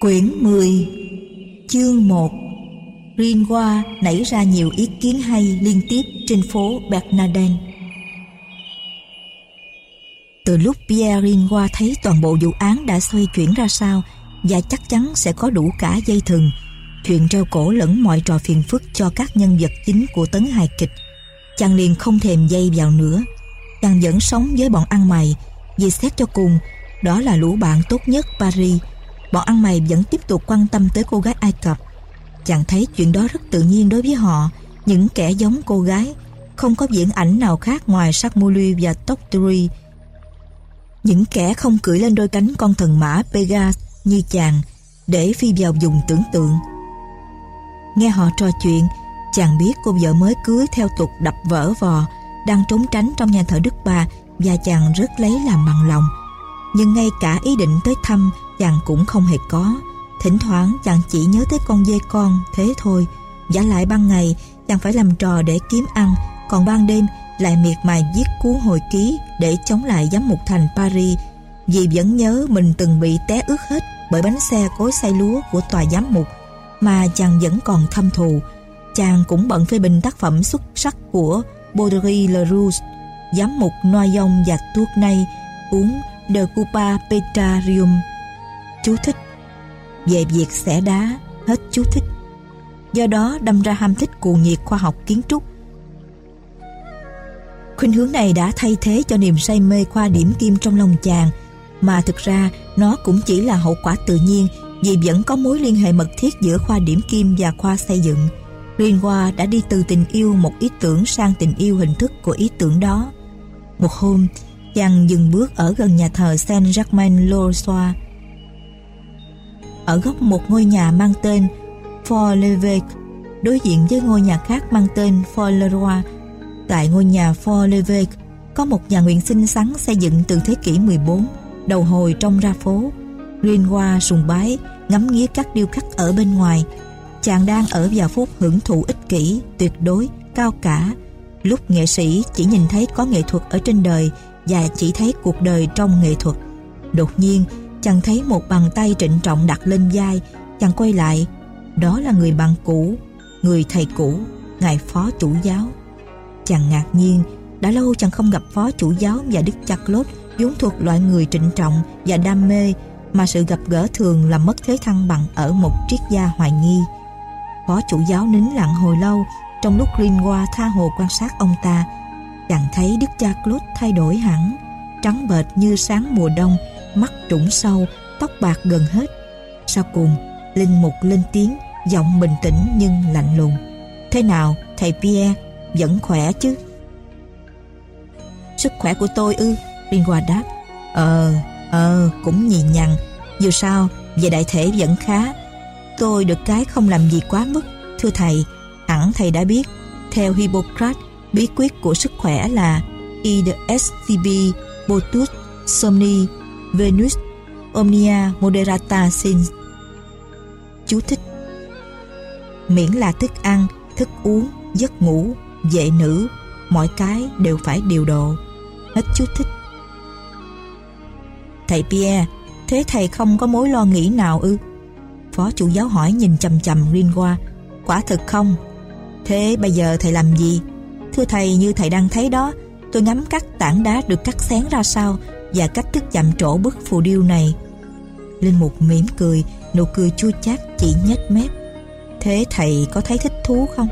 Quyển 10 Chương 1 Rinwa nảy ra nhiều ý kiến hay liên tiếp trên phố Bernardin. Từ lúc Pierre Rinwa thấy toàn bộ vụ án đã xoay chuyển ra sao và chắc chắn sẽ có đủ cả dây thừng, chuyện treo cổ lẫn mọi trò phiền phức cho các nhân vật chính của tấn hài kịch, chàng liền không thèm dây vào nữa. Chàng vẫn sống với bọn ăn mày, vì xét cho cùng, đó là lũ bạn tốt nhất Paris. Bọn ăn mày vẫn tiếp tục quan tâm tới cô gái Ai Cập. Chàng thấy chuyện đó rất tự nhiên đối với họ, những kẻ giống cô gái, không có diễn ảnh nào khác ngoài sắc Muli và tóc tri, Những kẻ không cưỡi lên đôi cánh con thần mã Pegas như chàng để phi vào vùng tưởng tượng. Nghe họ trò chuyện, chàng biết cô vợ mới cưới theo tục đập vỡ vò, đang trốn tránh trong nhà thờ Đức Bà và chàng rất lấy làm bằng lòng. Nhưng ngay cả ý định tới thăm chàng cũng không hề có. Thỉnh thoảng chàng chỉ nhớ tới con dê con thế thôi. Giả lại ban ngày chàng phải làm trò để kiếm ăn, còn ban đêm lại miệt mài viết cuốn hồi ký để chống lại giám mục thành Paris vì vẫn nhớ mình từng bị té ướt hết bởi bánh xe cối xay lúa của tòa giám mục mà chàng vẫn còn thâm thù. Chàng cũng bận phê bình tác phẩm xuất sắc của Baudry Leroux, giám mục Noyon và Tournay, uống De Cupa Petrarium. Chú thích Về việc xẻ đá, hết chú thích. Do đó đâm ra ham thích cuồng nhiệt khoa học kiến trúc. Khuynh hướng này đã thay thế cho niềm say mê khoa điểm kim trong lòng chàng, mà thực ra nó cũng chỉ là hậu quả tự nhiên vì vẫn có mối liên hệ mật thiết giữa khoa điểm kim và khoa xây dựng. Greenwa đã đi từ tình yêu một ý tưởng sang tình yêu hình thức của ý tưởng đó. Một hôm, chàng dừng bước ở gần nhà thờ Saint-Germain-l'Auxerrois. Ở góc một ngôi nhà mang tên Fort l'Évêque, đối diện với ngôi nhà khác mang tên Fort Leroy. Tại ngôi nhà Fort l'Évêque có một nhà nguyện xinh xắn xây dựng từ thế kỷ 14, đầu hồi trong ra phố. Greenwa sùng bái, ngắm nghía các điêu khắc ở bên ngoài. Chàng đang ở vào phút hưởng thụ ích kỷ, tuyệt đối, cao cả. Lúc nghệ sĩ chỉ nhìn thấy có nghệ thuật ở trên đời và chỉ thấy cuộc đời trong nghệ thuật. Đột nhiên, chàng thấy một bàn tay trịnh trọng đặt lên vai, chàng quay lại. Đó là người bạn cũ, người thầy cũ, ngài phó chủ giáo. Chàng ngạc nhiên, đã lâu chàng không gặp phó chủ giáo và Đức Cha lốt vốn thuộc loại người trịnh trọng và đam mê mà sự gặp gỡ thường làm mất thế thăng bằng ở một triết gia hoài nghi. Phó chủ giáo nín lặng hồi lâu trong lúc Greenwa tha hồ quan sát ông ta chàng thấy Đức cha Claude thay đổi hẳn trắng bệch như sáng mùa đông mắt trũng sâu, tóc bạc gần hết. Sau cùng, Linh Mục lên tiếng, giọng bình tĩnh nhưng lạnh lùng. Thế nào, thầy Pierre, vẫn khỏe chứ? Sức khỏe của tôi ư? Greenwa đáp. Ờ ờ cũng nhì nhằn. Dù sao, về đại thể vẫn khá. Tôi được cái không làm gì quá mức. Thưa thầy, hẳn thầy đã biết. Theo Hippocrates, bí quyết của sức khỏe là id scb potus somni venus, omnia moderata sins chú thích. Miễn là thức ăn, thức uống, giấc ngủ vệ nữ, mọi cái đều phải điều độ. Hết chú thích. Thầy Pierre, thế thầy không có mối lo nghĩ nào ư? Phó chủ giáo hỏi nhìn chầm chầm Ringoa. Quả thực không. Thế bây giờ thầy làm gì? Thưa thầy, như thầy đang thấy đó, Tôi ngắm các tảng đá được cắt xén ra sao? Và cách thức chạm trổ bức phù điêu này. Linh Mục mỉm cười Nụ cười chua chát chỉ nhếch mép. Thế thầy có thấy thích thú không?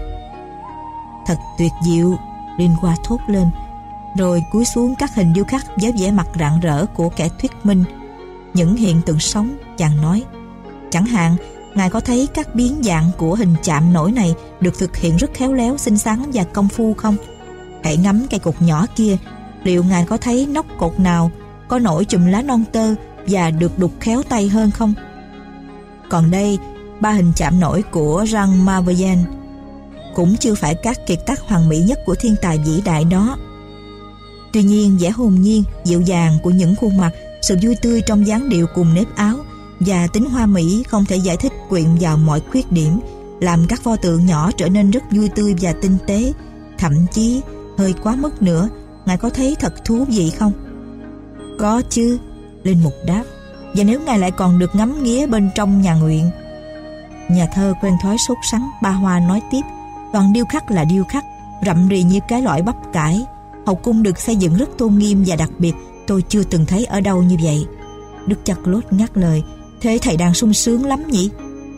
Thật tuyệt diệu Linh hoa thốt lên. Rồi cúi xuống các hình điêu khắc Với vẻ mặt rạng rỡ của kẻ thuyết minh. Những hiện tượng sống Chàng nói. Chẳng hạn Ngài có thấy các biến dạng của hình chạm nổi này được thực hiện rất khéo léo, xinh xắn và công phu không? Hãy ngắm cây cột nhỏ kia, liệu Ngài có thấy nóc cột nào có nổi chùm lá non tơ và được đục khéo tay hơn không? Còn đây, ba hình chạm nổi của Jean Marveyen cũng chưa phải các kiệt tác hoàn mỹ nhất của thiên tài vĩ đại đó. Tuy nhiên, vẻ hồn nhiên, dịu dàng của những khuôn mặt, sự vui tươi trong dáng điệu cùng nếp áo và tính hoa mỹ không thể giải thích quyện vào mọi khuyết điểm làm các pho tượng nhỏ trở nên rất vui tươi và tinh tế thậm chí hơi quá mức nữa ngài có thấy thật thú vị không có chứ, linh mục đáp. Và nếu ngài lại còn được ngắm nghía bên trong nhà nguyện. Nhà thơ quen thói sốt sắng, Ba Hoa nói tiếp. Toàn điêu khắc là điêu khắc, Rậm rì như cái loại bắp cải. Hậu cung được xây dựng rất tôn nghiêm và đặc biệt. Tôi chưa từng thấy ở đâu như vậy. Đức chặt lốt ngắt lời. Thế thầy đang sung sướng lắm nhỉ?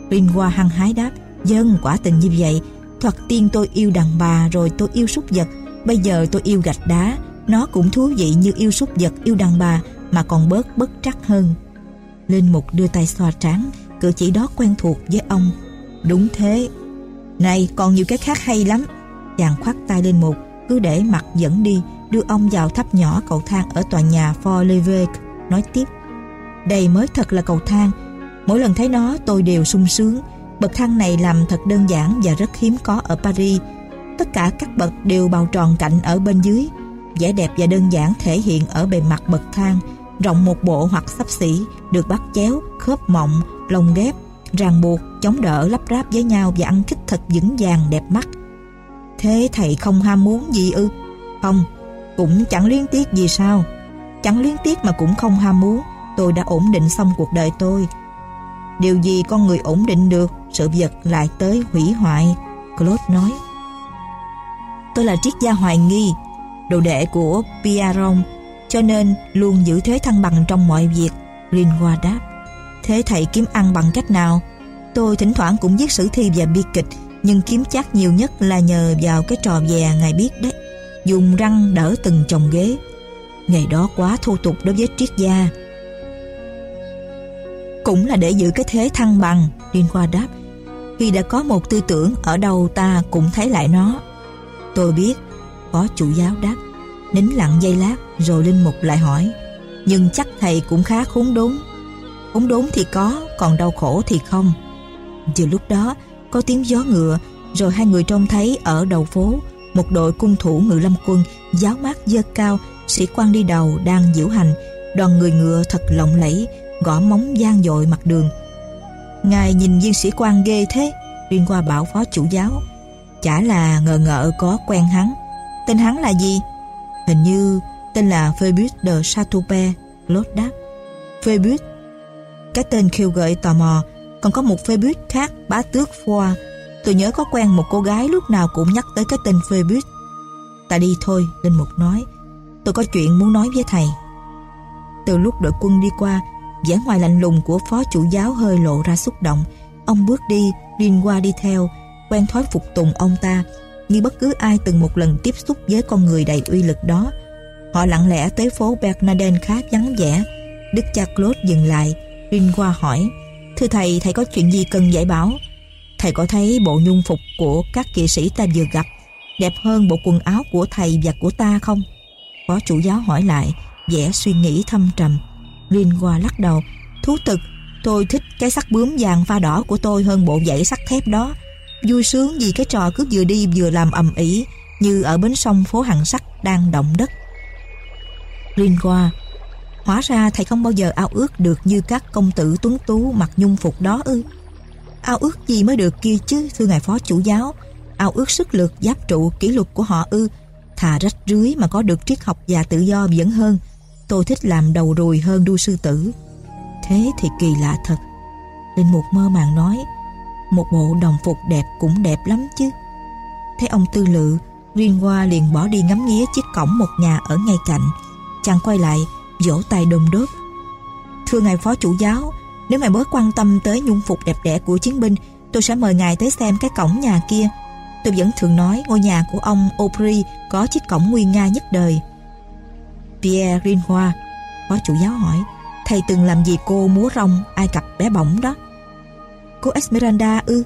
Linh Hoa hăng hái đáp. Dân quả tình như vậy. Thoạt tiên tôi yêu đàn bà, rồi tôi yêu súc vật. Bây giờ tôi yêu gạch đá. Nó cũng thú vị như yêu súc vật, yêu đàn bà, Mà còn bớt bất trắc hơn. Linh Mục đưa tay xoa trán, Cử chỉ đó quen thuộc với ông. Đúng thế. Này, còn nhiều cái khác hay lắm. Chàng khoát tay lên một Cứ để mặt dẫn đi, Đưa ông vào tháp nhỏ cầu thang ở tòa nhà For Levesque Nói tiếp. Đây mới thật là cầu thang. Mỗi lần thấy nó, tôi đều sung sướng. Bậc thang này làm thật đơn giản và rất hiếm có ở Paris. Tất cả các bậc đều bào tròn cạnh ở bên dưới vẻ đẹp và đơn giản thể hiện ở bề mặt bậc thang rộng một bộ hoặc sắp xỉ được bắt chéo, khớp mọng, lồng ghép, ràng buộc, chống đỡ lắp ráp với nhau và ăn kích thật vững vàng đẹp mắt. Thế thầy không ham muốn gì ư? Không, cũng chẳng liên tiếc gì sao. Chẳng liên tiếc mà cũng không ham muốn. Tôi đã ổn định xong cuộc đời tôi. Điều gì con người ổn định được, sự vật lại tới hủy hoại. Claude nói. Tôi là triết gia hoài nghi, đồ đệ của Piaron, cho nên luôn giữ thế thăng bằng trong mọi việc Rinhua đáp. Thế thầy kiếm ăn bằng cách nào? Tôi thỉnh thoảng cũng viết sử thi và bi kịch, Nhưng kiếm chắc nhiều nhất là nhờ vào cái trò về ngài biết đấy. Dùng răng đỡ từng chồng ghế. Ngày đó quá thô tục đối với triết gia. Cũng là để giữ cái thế thăng bằng Rinhua đáp. Khi đã có một tư tưởng ở đâu ta cũng thấy lại nó. Tôi biết Phó chủ giáo đáp. Nín lặng giây lát rồi Linh Mục lại hỏi. Nhưng chắc thầy cũng khá khốn đốn. Khốn đốn thì có, Còn đau khổ thì không. Vừa lúc đó, có tiếng gió ngựa, Rồi hai người trông thấy ở đầu phố, Một đội cung thủ ngự lâm quân, Giáo mát dơ cao, Sĩ quan đi đầu đang diễu hành. Đoàn người ngựa thật lộng lẫy, Gõ móng gian dội mặt đường. Ngài nhìn viên sĩ quan ghê thế Liên qua bảo phó chủ giáo. Chả là ngờ ngợ có quen hắn. Tên hắn là gì Hình như tên là Phoebus de Chateaupert, Claude đáp. Phoebus, cái tên khiêu gợi tò mò, còn có một Phoebus khác bá tước Foa. Tôi nhớ có quen một cô gái lúc nào cũng nhắc tới cái tên Phoebus. Ta đi thôi, Linh Mục nói. Tôi có chuyện muốn nói với thầy. Từ lúc đội quân đi qua, vẻ ngoài lạnh lùng của phó chủ giáo hơi lộ ra xúc động. Ông bước đi, liên qua đi theo, quen thói phục tùng ông ta, như bất cứ ai từng một lần tiếp xúc với con người đầy uy lực đó. Họ lặng lẽ tới phố Bernardin khá vắng vẻ. Đức cha Claude dừng lại, Rin qua hỏi, Thưa thầy, thầy có chuyện gì cần giải bảo? Thầy có thấy bộ nhung phục của các kỵ sĩ ta vừa gặp đẹp hơn bộ quần áo của thầy và của ta không? Phó chủ giáo hỏi lại, vẻ suy nghĩ thâm trầm. Rin qua lắc đầu, thú thực, tôi thích cái sắc bướm vàng pha đỏ của tôi hơn bộ dãy sắt thép đó vui sướng vì cái trò cứ vừa đi vừa làm ầm ĩ như ở bến sông phố hàng Sắt đang động đất. Ringoa Hóa ra thầy không bao giờ ao ước được như các công tử tuấn tú mặc nhung phục đó ư. Ao ước gì mới được kia chứ, thưa ngài phó chủ giáo. Ao ước sức lực giáp trụ kỷ luật của họ ư. Thà rách rưới mà có được triết học và tự do vẫn hơn. Tôi thích làm đầu rùi hơn đu sư tử. Thế thì kỳ lạ thật. Linh Mục mơ màng nói một bộ đồng phục đẹp cũng đẹp lắm chứ. Thấy ông tư lự, Riêng qua liền bỏ đi ngắm nghía chiếc cổng một nhà ở ngay cạnh. Chàng quay lại, vỗ tay đồm đốt Thưa ngài phó chủ giáo, Nếu ngài bớt quan tâm tới nhung phục đẹp đẽ của chiến binh, Tôi sẽ mời ngài tới xem cái cổng nhà kia. Tôi vẫn thường nói ngôi nhà của ông O'Pry có chiếc cổng nguyên nga nhất đời. Pierre Rinhoa Phó chủ giáo hỏi, Thầy từng làm gì cô múa rong Ai cặp bé bỏng đó? Cô Esmeralda ư?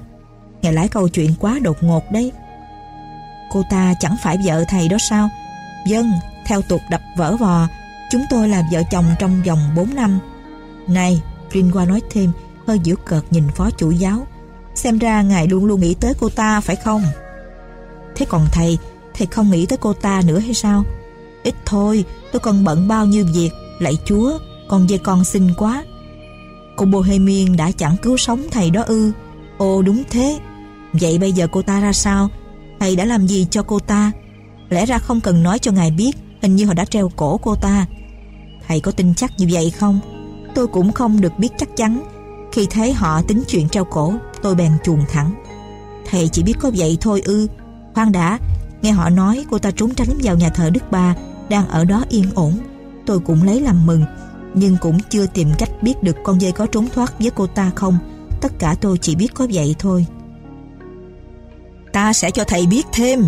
Nghe lái câu chuyện quá đột ngột đấy. Cô ta chẳng phải vợ thầy đó sao? Dân Theo tục đập vỡ vò, Chúng tôi là vợ chồng trong vòng 4 năm. Này Rinwa nói thêm, Hơi giễu cợt nhìn phó chủ giáo. Xem ra ngài luôn luôn nghĩ tới cô ta, phải không? Thế còn thầy Thầy không nghĩ tới cô ta nữa hay sao? Ít thôi, Tôi còn bận bao nhiêu việc. Lạy chúa, Con về con xinh quá. Cô Bohemian đã chẳng cứu sống thầy đó ư? Ồ đúng thế. Vậy bây giờ cô ta ra sao? Thầy đã làm gì cho cô ta? Lẽ ra không cần nói cho ngài biết Hình như họ đã treo cổ cô ta. Thầy có tin chắc như vậy không? Tôi cũng không được biết chắc chắn. Khi thấy họ tính chuyện treo cổ Tôi bèn chuồn thẳng. Thầy chỉ biết có vậy thôi ư? Khoan đã Nghe họ nói cô ta trốn tránh vào nhà thờ Đức bà, Đang ở đó yên ổn. Tôi cũng lấy làm mừng. Nhưng cũng chưa tìm cách biết được con dây có trốn thoát với cô ta không. Tất cả tôi chỉ biết có vậy thôi. Ta sẽ cho thầy biết thêm.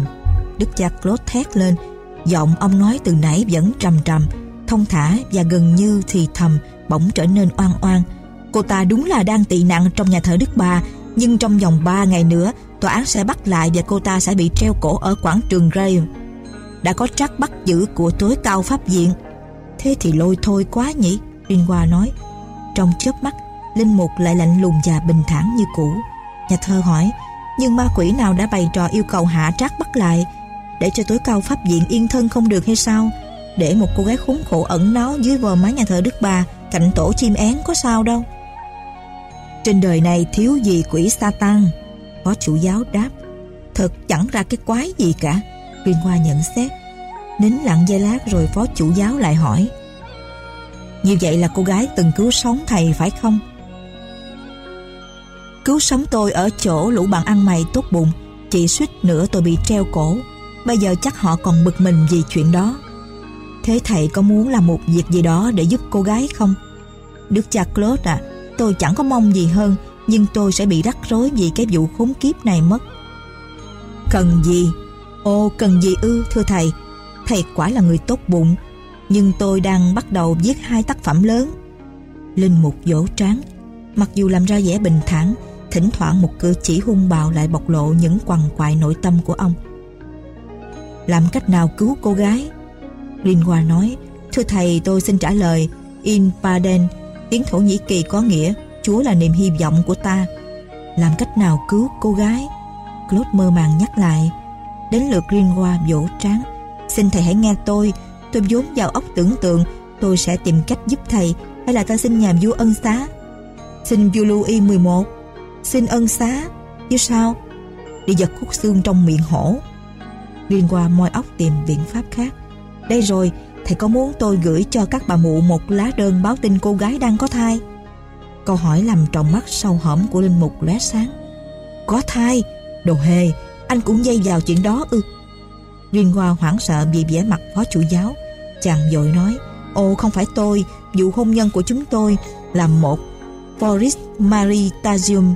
Đức cha Claude thét lên. Giọng ông nói từ nãy vẫn trầm trầm, Thông thả và gần như thì thầm, Bỗng trở nên oan oan. Cô ta đúng là đang tị nạn trong nhà thờ Đức Bà, Nhưng trong vòng 3 ngày nữa, Tòa án sẽ bắt lại và cô ta sẽ bị treo cổ ở quảng trường Ray Đã có trắc bắt giữ của tối cao pháp viện Thế thì lôi thôi quá nhỉ? Liên hoa nói. Trong chớp mắt, Linh Mục lại lạnh lùng và bình thản như cũ. Nhà thơ hỏi, Nhưng ma quỷ nào đã bày trò yêu cầu hạ trác bắt lại? Để cho tối cao pháp diện yên thân không được hay sao? Để một cô gái khốn khổ ẩn náu dưới vòm mái nhà thờ Đức Bà Cạnh tổ chim én có sao đâu. Trên đời này thiếu gì quỷ Satan? Phó chủ giáo đáp, Thật chẳng ra cái quái gì cả. Liên Hoa nhận xét Nín lặng giây lát rồi phó chủ giáo lại hỏi Như vậy là cô gái từng cứu sống thầy phải không? Cứu sống tôi ở chỗ lũ bạn ăn mày tốt bụng Chỉ suýt nữa tôi bị treo cổ Bây giờ chắc họ còn bực mình vì chuyện đó Thế thầy có muốn làm một việc gì đó để giúp cô gái không? Đức cha Claude à Tôi chẳng có mong gì hơn, Nhưng tôi sẽ bị rắc rối vì cái vụ khốn kiếp này mất Cần gì? Ồ cần gì ư, thưa thầy Thầy quả là người tốt bụng, Nhưng tôi đang bắt đầu viết hai tác phẩm lớn. Linh mục vỗ trán Mặc dù làm ra vẻ bình thản, Thỉnh thoảng một cử chỉ hung bạo lại bộc lộ những quằn quại nội tâm của ông. Làm cách nào cứu cô gái? Linh Hoa nói, Thưa thầy, tôi xin trả lời. In Paden, Tiếng Thổ Nhĩ Kỳ có nghĩa, Chúa là niềm hy vọng của ta. Làm cách nào cứu cô gái? Claude mơ màng nhắc lại. Đến lượt Greenwa vỗ trán Xin thầy hãy nghe tôi. Tôi vốn vào óc tưởng tượng Tôi sẽ tìm cách giúp thầy. Hay là ta xin nhà vua ân xá? Xin vua Louis 11 Xin ân xá. Chứ sao? Đi giật khúc xương trong miệng hổ. Greenwa moi óc tìm biện pháp khác. Đây rồi, Thầy có muốn tôi gửi cho các bà mụ một lá đơn báo tin cô gái đang có thai? Câu hỏi làm tròng mắt sâu hõm của Linh Mục lóe sáng. Có thai? Đồ hề, Anh cũng dây vào chuyện đó ư? Duyên Hoa hoảng sợ vì vẻ mặt phó chủ giáo. Chàng dội nói, Ồ, không phải tôi Vụ hôn nhân của chúng tôi Là một Forest Maritazium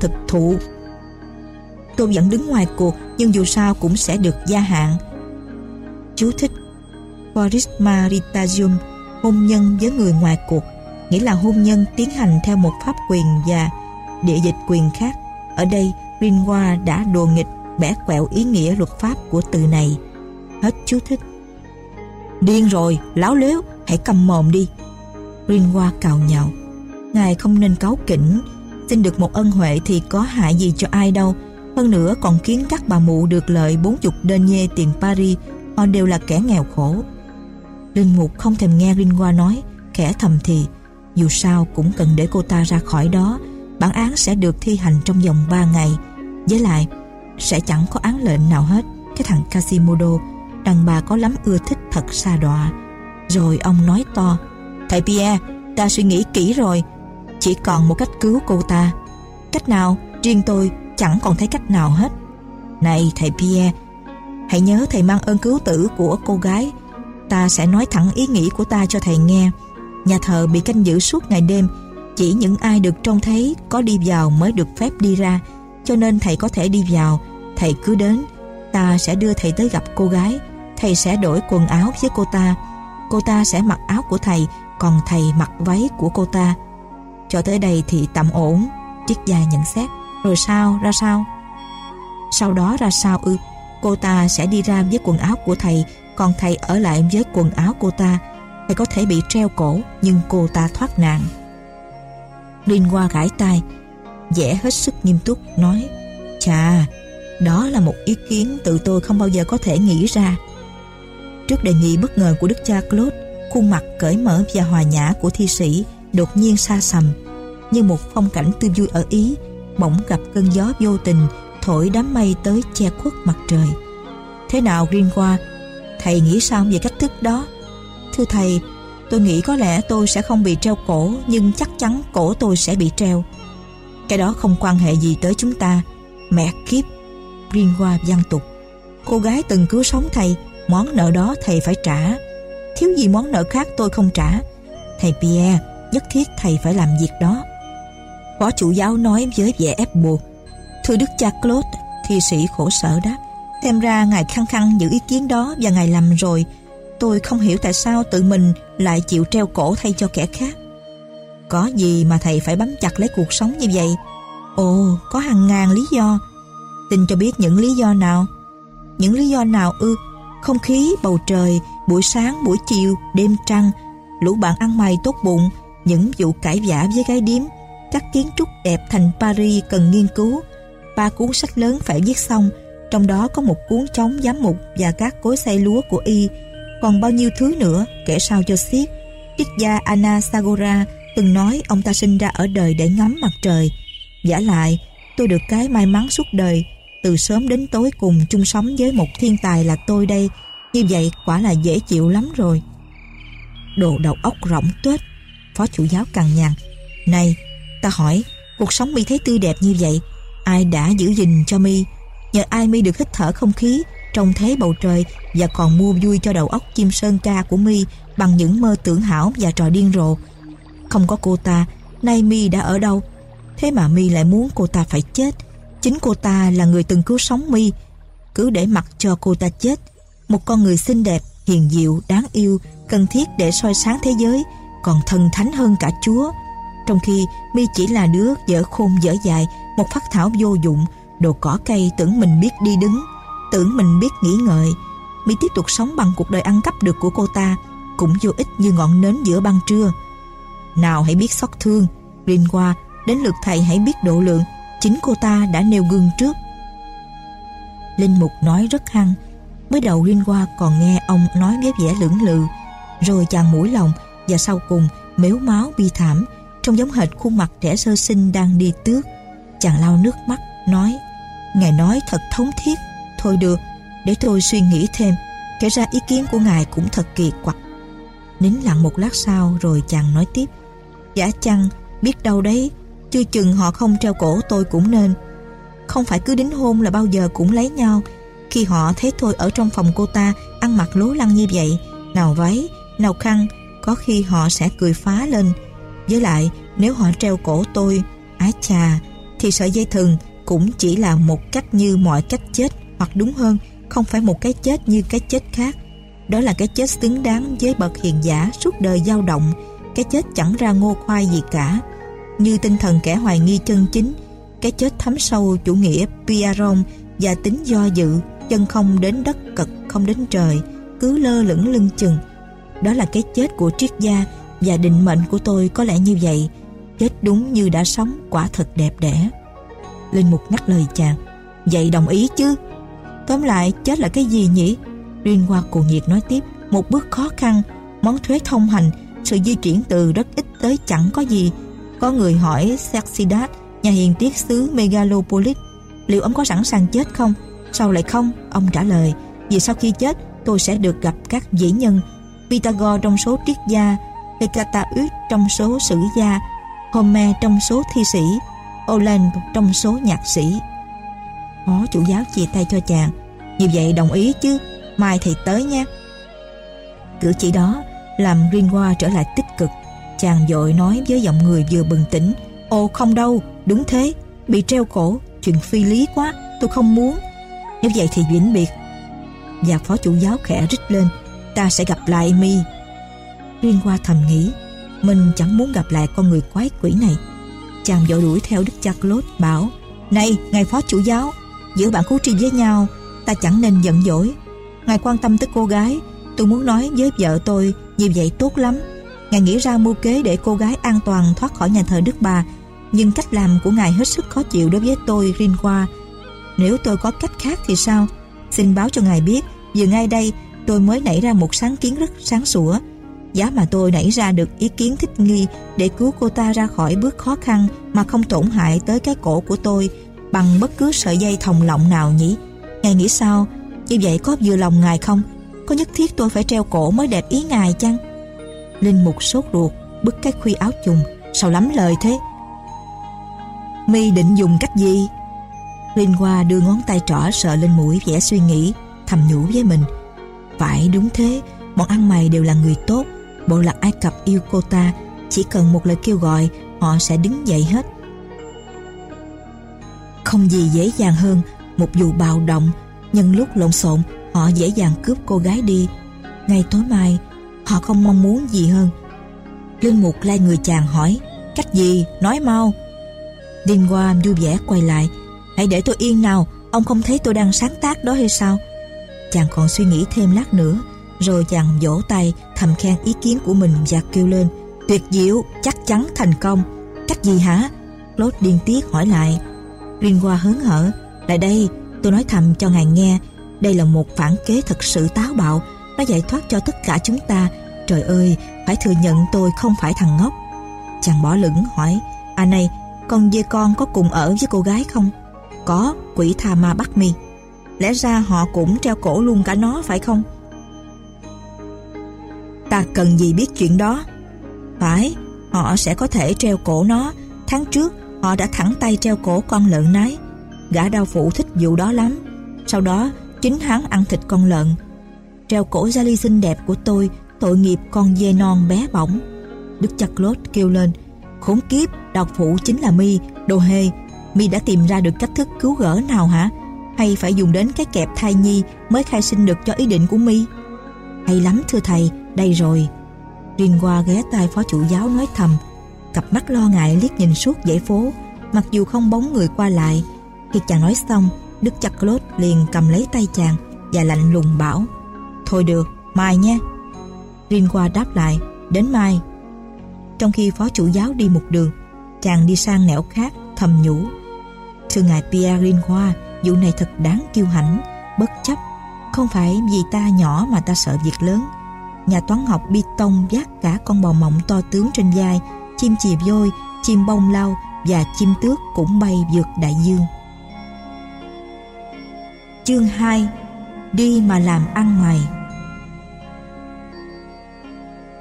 Thực thụ. Tôi vẫn đứng ngoài cuộc, Nhưng dù sao cũng sẽ được gia hạn. Chú thích Forest Maritazium Hôn nhân với người ngoài cuộc, Nghĩa là hôn nhân tiến hành theo một pháp quyền Và địa dịch quyền khác. Ở đây Rinwa đã đùa nghịch bẻ quẹo ý nghĩa luật pháp của từ này. Hết chú thích. Điên rồi, láo lếu, hãy cầm mồm đi. rinwa cào nhạo. Ngài không nên cáu kỉnh, xin được một ân huệ thì có hại gì cho ai đâu. Hơn nữa còn khiến các bà mụ được lợi bốn chục nhê tiền Paris, họ đều là kẻ nghèo khổ. Linh Mục không thèm nghe rinwa nói, kẻ thầm thì, dù sao cũng cần để cô ta ra khỏi đó, bản án sẽ được thi hành trong vòng 3 ngày. Với lại, sẽ chẳng có án lệnh nào hết. Cái thằng Casimodo đàn bà có lắm ưa thích thật xa đọa. Rồi ông nói to, thầy Pierre, ta suy nghĩ kỹ rồi. Chỉ còn một cách cứu cô ta. Cách nào? Riêng tôi chẳng còn thấy cách nào hết. Này thầy Pierre, hãy nhớ thầy mang ơn cứu tử của cô gái. Ta sẽ nói thẳng ý nghĩ của ta cho thầy nghe. Nhà thờ bị canh giữ suốt ngày đêm, chỉ những ai được trông thấy có đi vào mới được phép đi ra cho nên thầy có thể đi vào. Thầy cứ đến. Ta sẽ đưa thầy tới gặp cô gái. Thầy sẽ đổi quần áo với cô ta. Cô ta sẽ mặc áo của thầy, Còn thầy mặc váy của cô ta. Cho tới đây thì tạm ổn. Triết gia nhận xét. Rồi sao? Ra sao? Sau đó ra sao ư? Cô ta sẽ đi ra với quần áo của thầy, Còn thầy ở lại với quần áo cô ta. Thầy có thể bị treo cổ, Nhưng cô ta thoát nạn. Linh qua gãi tai vẻ hết sức nghiêm túc nói Chà đó là một ý kiến tự tôi không bao giờ có thể nghĩ ra. Trước đề nghị bất ngờ của đức cha Claude, khuôn mặt cởi mở và hòa nhã của thi sĩ đột nhiên xa sầm, như một phong cảnh tươi vui ở Ý, bỗng gặp cơn gió vô tình thổi đám mây tới che khuất mặt trời. Thế nào Greenwa, thầy nghĩ sao về cách thức đó? Thưa thầy, Tôi nghĩ có lẽ tôi sẽ không bị treo cổ Nhưng chắc chắn cổ tôi sẽ bị treo cái đó không quan hệ gì tới chúng ta. Mẹ kiếp, riêng qua văn tục. Cô gái từng cứu sống thầy, Món nợ đó thầy phải trả. Thiếu gì món nợ khác tôi không trả. Thầy Pierre, Nhất thiết thầy phải làm việc đó. Phó chủ giáo nói với vẻ ép buộc. Thưa Đức cha Claude, Thi sĩ khổ sở đáp thêm ra ngài khăng khăng giữ ý kiến đó Và ngài làm rồi. Tôi không hiểu tại sao tự mình lại chịu treo cổ thay cho kẻ khác. Có gì mà thầy phải bám chặt lấy cuộc sống như vậy? Ồ, có hàng ngàn lý do. Xin cho biết những lý do nào? Những lý do nào ư? Không khí, bầu trời, buổi sáng, buổi chiều, đêm trăng Lũ bạn ăn mày tốt bụng Những vụ cãi vã với gái điếm Các kiến trúc đẹp thành Paris cần nghiên cứu. Ba cuốn sách lớn phải viết xong Trong đó có một cuốn chống giám mục Và các cối xay lúa của y. Còn bao nhiêu thứ nữa kể sao cho xiết. Triết gia Anna Sagora từng nói ông ta sinh ra ở đời để ngắm mặt trời. Giả lại, tôi được cái may mắn suốt đời. Từ sớm đến tối cùng chung sống với một thiên tài là tôi đây. Như vậy quả là dễ chịu lắm rồi. Đồ đầu óc rỗng tuếch, phó chủ giáo cằn nhằn. Này, ta hỏi, cuộc sống mi thấy tươi đẹp như vậy, ai đã giữ gìn cho mi? Nhờ ai mi được hít thở không khí, trông thấy bầu trời và còn mua vui cho đầu óc chim sơn ca của mi bằng những mơ tưởng hảo và trò điên rồ? Không có cô ta, nay mi đã ở đâu? Thế mà mi lại muốn cô ta phải chết. Chính cô ta là người từng cứu sống mi. Cứ để mặc cho cô ta chết, một con người xinh đẹp, hiền diệu đáng yêu, cần thiết để soi sáng thế giới, còn thần thánh hơn cả Chúa. Trong khi mi chỉ là đứa dở khôn dở dài, một phát thảo vô dụng, đồ cỏ cây tưởng mình biết đi đứng, tưởng mình biết nghĩ ngợi. Mi tiếp tục sống bằng cuộc đời ăn cắp được của cô ta, cũng vô ích như ngọn nến giữa ban trưa nào hãy biết xót thương. Rin qua đến lượt thầy hãy biết độ lượng. Chính cô ta đã nêu gương trước. Linh mục nói rất hăng. Mới đầu Rin qua còn nghe ông nói với vẻ lưỡng lự, rồi chàng mũi lòng và sau cùng mếu máu bi thảm, trông giống hệt khuôn mặt trẻ sơ sinh đang đi tước. Chàng lau nước mắt, nói, ngài nói thật thống thiết. Thôi được, để tôi suy nghĩ thêm. Kể ra ý kiến của ngài cũng thật kỳ quặc. Nín lặng một lát sau rồi chàng nói tiếp giả chăng, biết đâu đấy, chưa chừng họ không treo cổ tôi cũng nên. Không phải cứ đính hôn là bao giờ cũng lấy nhau. Khi họ thấy tôi ở trong phòng cô ta, ăn mặc lố lăng như vậy, nào váy, nào khăn, có khi họ sẽ cười phá lên. Với lại, nếu họ treo cổ tôi, á chà, thì sợi dây thừng cũng chỉ là một cách như mọi cách chết, hoặc đúng hơn, không phải một cái chết như cái chết khác. Đó là cái chết xứng đáng với bậc hiền giả suốt đời dao động cái chết chẳng ra ngô khoai gì cả. Như tinh thần kẻ hoài nghi chân chính, cái chết thấm sâu chủ nghĩa Piaron và tính do dự, chân không đến đất cực, không đến trời, cứ lơ lửng lưng chừng. Đó là cái chết của triết gia và định mệnh của tôi có lẽ như vậy. Chết đúng như đã sống, quả thật đẹp đẽ. Linh mục ngắt lời chàng. Vậy đồng ý chứ? Tóm lại, chết là cái gì nhỉ? Liên qua cuồng nhiệt nói tiếp. Một bước khó khăn, món thuế thông hành sự di chuyển từ rất ít tới chẳng có gì. Có người hỏi Sexidat nhà hiền tiết xứ Megalopolis, liệu ông có sẵn sàng chết không? Sao lại không? Ông trả lời, vì sau khi chết, tôi sẽ được gặp các vĩ nhân. Pythagore trong số triết gia, Hecataeus trong số sử gia, Homer trong số thi sĩ Olen trong số nhạc sĩ. Phó chủ giáo chia tay cho chàng. Như vậy đồng ý chứ? Mai thầy tới nha. Cử chỉ đó làm Greenwa trở lại tích cực. Chàng dội nói với giọng người vừa bừng tỉnh, ồ, không đâu, đúng thế, bị treo cổ chuyện phi lý quá, tôi không muốn. Nếu vậy thì vĩnh biệt. Và phó chủ giáo khẽ rít lên, ta sẽ gặp lại mi. Riêng thầm nghĩ, mình chẳng muốn gặp lại con người quái quỷ này. Chàng vội đuổi theo đức cha Claude bảo, này, ngài phó chủ giáo, giữa bạn cứu tri với nhau, ta chẳng nên giận dỗi. Ngài quan tâm tới cô gái, tôi muốn nói với vợ tôi như vậy tốt lắm. Ngài nghĩ ra mưu kế để cô gái an toàn thoát khỏi nhà thờ Đức Bà. Nhưng cách làm của ngài hết sức khó chịu đối với tôi Rinqua nếu tôi có cách khác thì sao? Xin báo cho ngài biết vừa ngay đây tôi mới nảy ra một sáng kiến rất sáng sủa. Giá mà tôi nảy ra được ý kiến thích nghi để cứu cô ta ra khỏi bước khó khăn mà không tổn hại tới cái cổ của tôi bằng bất cứ sợi dây thòng lọng nào nhỉ? Ngài nghĩ sao? Như vậy có vừa lòng ngài không? Có nhất thiết tôi phải treo cổ mới đẹp ý ngài chăng? Linh Mục sốt ruột, Bứt cái khuy áo chùng. Sao lắm lời thế? Mi định dùng cách gì? Linh Hoa đưa ngón tay trỏ sợ lên mũi vẻ suy nghĩ, Thầm nhủ với mình. Phải đúng thế Bọn ăn mày đều là người tốt. Bộ lạc Ai Cập yêu cô ta, Chỉ cần một lời kêu gọi, Họ sẽ đứng dậy hết. Không gì dễ dàng hơn Một vụ bạo động, Nhân lúc lộn xộn Họ dễ dàng cướp cô gái đi. Ngày tối mai Họ không mong muốn gì hơn. Linh Mục lai người chàng hỏi Cách gì? Nói mau. Đinh Hoa vui vẻ quay lại Hãy để tôi yên nào Ông không thấy tôi đang sáng tác đó hay sao? Chàng còn suy nghĩ thêm lát nữa Rồi chàng vỗ tay thầm khen ý kiến của mình và kêu lên Tuyệt diệu, chắc chắn thành công. Cách gì hả? Lốt điên tiết hỏi lại. Đinh Hoa hớn hở Lại đây, tôi nói thầm cho ngài nghe đây là một phản kế thật sự táo bạo Nó giải thoát cho tất cả chúng ta Trời ơi, phải thừa nhận tôi không phải thằng ngốc Chàng bỏ lửng hỏi À này, con dê con có cùng ở với cô gái không? Có, quỷ tha ma bắt mi Lẽ ra họ cũng treo cổ luôn cả nó phải không? Ta cần gì biết chuyện đó? Phải, họ sẽ có thể treo cổ nó Tháng trước, họ đã thẳng tay treo cổ con lợn nái Gã đau phụ thích vụ đó lắm Sau đó, chính hắn ăn thịt con lợn. Treo cổ gia ly xinh đẹp của tôi Tội nghiệp con dê non bé bỏng. Đức chặt lốt kêu lên Khốn kiếp, độc phụ chính là mi Đồ hề, mi đã tìm ra được cách thức cứu gỡ nào hả? Hay phải dùng đến cái kẹp thai nhi Mới khai sinh được cho ý định của mi? Hay lắm thưa thầy, đây rồi. Riêng qua ghé tai phó chủ giáo nói thầm Cặp mắt lo ngại liếc nhìn suốt dãy phố Mặc dù không bóng người qua lại. Khi chàng nói xong Đức chặt lốt liền cầm lấy tay chàng Và lạnh lùng bảo Thôi được, mai nha. Rinqua qua đáp lại Đến mai. Trong khi phó chủ giáo đi một đường Chàng đi sang nẻo khác thầm nhủ Thưa ngài Pierre Rinhoa Vụ này thật đáng kiêu hãnh Bất chấp. Không phải vì ta nhỏ mà ta sợ việc lớn. Nhà toán học bi tông vác cả con bò mộng to tướng trên vai Chim chìa vôi, chim bông lau Và chim tước cũng bay vượt đại dương. Chương 2 Đi mà làm ăn mày.